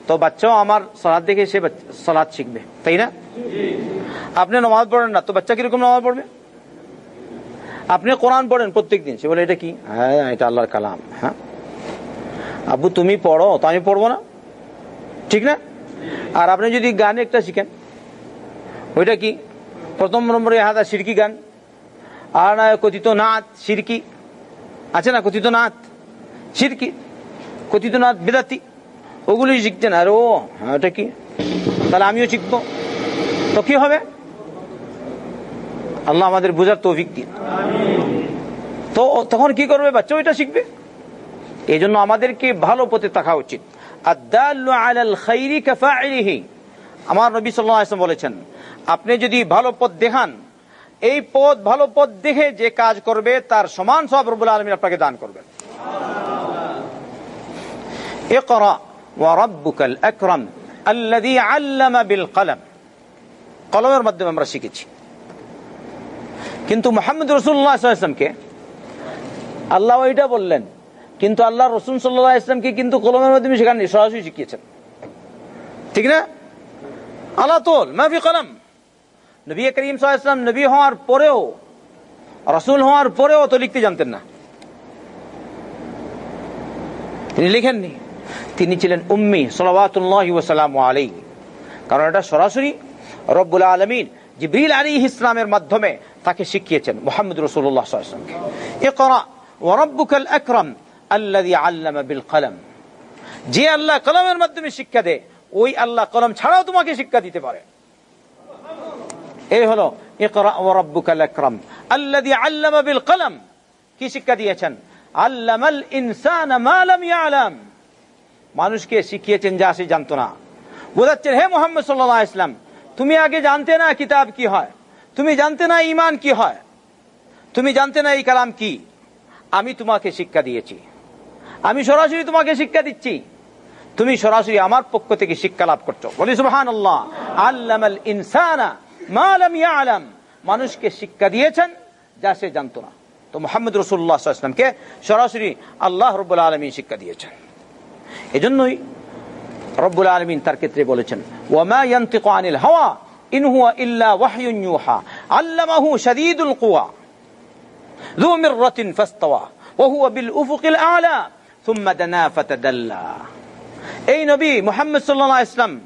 তো বাচ্চাও আমার সলাদ দেখে সে সলাদ শিখবে। তাই না? আপনি নমাজ পড়েন না, তো বাচ্চা কীরকম নমাজ পড়বে? আপনি কোরআন পড়েন প্রত্যেক দিন সে বলে, এটা কি? হ্যাঁ এটা আল্লাহর কালাম। হ্যাঁ? আব্বু, তুমি পড়ো, তো আমি পড়ব না? ঠিক না? আর আপনি যদি গান একটা শিখেন, ওইটা কি? প্রথম নম্বরে হাদা সিরকি গান, আর না কথিত নাথ সিরকি। আছে না কথিত নাথ সিরকি। কথিত নাথ বেদাতি ওগুলি শিখছেন আর ও হ্যাঁ ওটা কি? তাহলে আমিও শিখব। তো কি হবে? আল্লাহ আমাদের বোঝার তৌফিক দিন। তো তখন কি করবে বাচ্চা? ওইটা শিখবে। এই জন্য আমাদেরকে ভালো পথে থাকা উচিত। আমার নবী সাল্লাম বলেছেন, আপনি যদি ভালো পথ দেখান, এই পথ ভালো পথ দেখে যে কাজ করবে, তার সমান সব রবুল আলমী আপনাকে দান করবেন। কলমের মাধ্যমে আমরা শিখেছি। কিন্তু মোহাম্মদ রসুল্লাহামকে আল্লাহ এটা বললেন কিন্তু আল্লাহ রসুল সাল্লাহ ইসলামকে কিন্তু কলমের মাধ্যমে শেখাননি, সরাসরি শিখিয়েছেন। ঠিক না? আল্লাহ তোল মাফি কলম। নবী করিম সাল্লাম নবী হওয়ার পরেও, রসুল হওয়ার পরেও তো লিখতে জানতেন না। তিনি লিখেননি। তিনি ছিলেন উম্মি সালাম আলী কারণ এটা সরাসরি রব্বুল আলমিন জিবরিল আলী ইসলামের মাধ্যমে তাকে শিখিয়েছেন মোহাম্মদ রসুল্লাহামকে ওরব্বুকাল আকরম। আল্লাদি আল্লামা বিল কলম। যে আল্লাহ কলমের মাধ্যমে শিক্ষা দেয়, ওই আল্লাহ কলম ছাড়াও তোমাকে শিক্ষা দিতে পারে। এই হলো, ইকরা ওরব্বুকাল আকরম আল্লাদি আল্লামা বিল কলম, কি শিক্ষা দিয়েছেন? আল্লামাল ইনসান ইয়ালাম। মানুষকে শিখিয়েছেন যা সে জানতো না। বোঝাচ্ছেন, হে মোহাম্মদ সাল্লাহ ইসলাম তুমি আগে জানতে না কিতাব কি হয়? তুমি জানতে না ইমান কি হয়? তুমি জানতে না এই কালাম কি? আমি তোমাকে শিক্ষা দিয়েছি। আমি সরাসরি তোমাকে শিক্ষা দিচ্ছি তুমি সরাসরি আমার পক্ষ থেকে শিক্ষা লাভ করছো বলি সুবহান আল্লাহ আল্লামাল ইনসানা মালাম ইয়ালাম মানুষকে শিক্ষা দিয়েছেন যা সে জানতো না তো মোহাম্মদ রসুল্লাহামকে সরাসরি আল্লাহ রব্বুল আলমী শিক্ষা দিয়েছেন এজন্যই রব্বুল আলমিন তার ক্ষেত্রে বলেছেন ওয়ামা ইয়ান্তিকু আনিল হাওয়া ইন হুয়া ইল্লা ওয়াহয়ুন ইউহা আল্লামাহু শাদীদুল কুওয়া ذو مرة فاستوى وهو بالأفق الأعلى ثم دنا فتدلى এই নবী মুহাম্মদ আলাইহি ইসলাম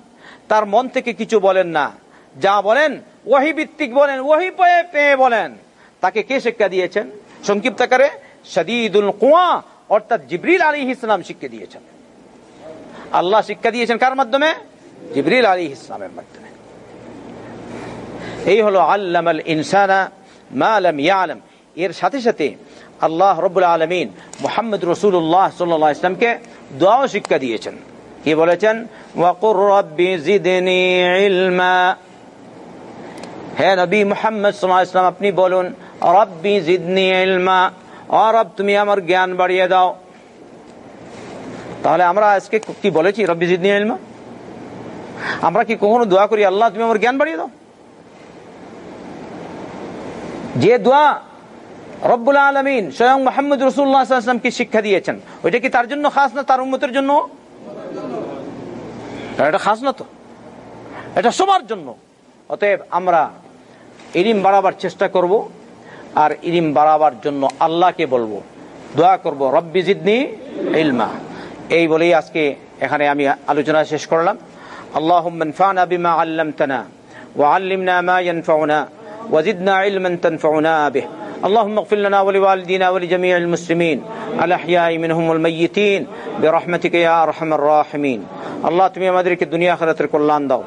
তার মন থেকে কিছু বলেন না। যা বলেন ওয়াহি ভিত্তিক বলেন, ওয়াহি পেয়ে পেয়ে বলেন। তাকে কে শিক্ষা দিয়েছেন? সংক্ষিপ্ত আকারে শদীদুল কুয়া, অর্থাৎ জিবরিল আলী ইসলাম শিক্ষা দিয়েছেন। আল্লাহ শিক্ষা দিয়েছেন কার মাধ্যমে? জিবরিল আলী ইসলামের মাধ্যমে। এই হলো আল্লামাল ইনসানা মালাম ইয়ালাম। এর সাথে সাথে আল্লাহ রব্বুল আলমিন মোহাম্মদ রসুল্লাহ সাল্লাহ ইসলামকে দোয়াও শিক্ষা দিয়েছেন। কি বলেছেন? হে নবী মোহাম্মদ ইসলাম আপনি বলুন, রব্বি জিদনি ইলমা। ও রব, তুমি আমার জ্ঞান বাড়িয়ে দাও। তাহলে আমরা আজকে কি বলেছি, রব্বি জিদনি ইলমা আমরা কি কখনো দোয়া করি, আল্লাহ, তুমি আমার জ্ঞান বাড়িয়ে দাও যে দোয়া রব্বুল আলমিন স্বয়ং মোহাম্মদ রসুল্লাহামকে শিক্ষা দিয়েছেন ওইটা কি তার জন্য খাস না তার উন্মতের জন্য এটা খাস না তো এটা সবার জন্য অতএব আমরা ইলিম বাড়াবার চেষ্টা করব আর ইলিম বাড়াবার জন্য আল্লাহকে বলবো দোয়া করব রব্বি জিদনি ইলমা এই বলেই আজকে এখানে আমি আলোচনা শেষ করলাম আল্লাহ ফানা বিমা আল্লামতানা وعلمنا ما ينفعنا وزدنا علما تنفعنا به اللهم اغفر لنا ولوالدينا ولجميع المسلمين الأحياء منهم والميتين برحمتك يا أرحم الراحمين. الله تمي مدرك الدنيا دنیا خرطر دو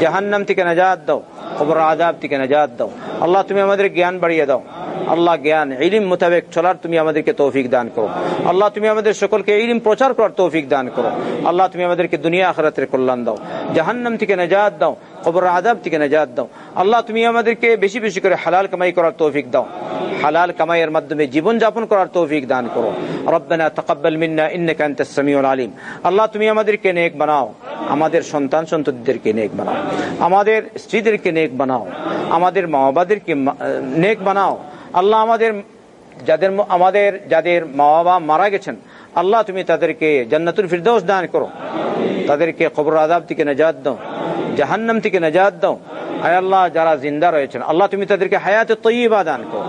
جهنم تك نجات دو قبر عذاب تك نجات دو الله تمي مدرك جان بڑھیے دو আল্লাহ জ্ঞান, ইলিম মোতাবেক চলার তুমি আমাদেরকে তৌফিক দান করো। আল্লাহ তুমি আমাদের সকলকে ইলিম প্রচার করার তৌফিক দান করো। আল্লাহ তুমি আমাদেরকে দুনিয়া আখরাতের কল্যাণ দাও। জাহান্নাম থেকে নাজাত দাও কবর আদাব থেকে নাজাত দাও। আল্লাহ তুমি আমাদেরকে বেশি বেশি করে হালাল কামাই করার তৌফিক দাও। হালাল কামাইয়ের মাধ্যমে জীবন যাপন করার তৌফিক দান করো। রব্বানা তাকাব্বাল মিন্না ইন্নাকা আনতাস সামিউল আলিম। আল্লাহ তুমি আমাদেরকে নেক বানাও। আমাদের সন্তান সন্ততিদেরকে নেক বানাও। আমাদের স্ত্রীদেরকে নেক বানাও। আমাদের মা বাবাদেরকে নেক বানাও। আল্লাহ আমাদের যাদের আমাদের যাদের মা বাবা মারা গেছেন, আল্লাহ তুমি তাদেরকে জান্নাতুল ফিরদৌস দান করো। তাদেরকে খবর আদাব থেকে নাজাত দাও, জাহান্নাম থেকে নাজাত দাও। আয় আল্লাহ, যারা জিন্দা রয়েছেন, আল্লাহ তুমি তাদেরকে হায়াতে তৈবা দান করো।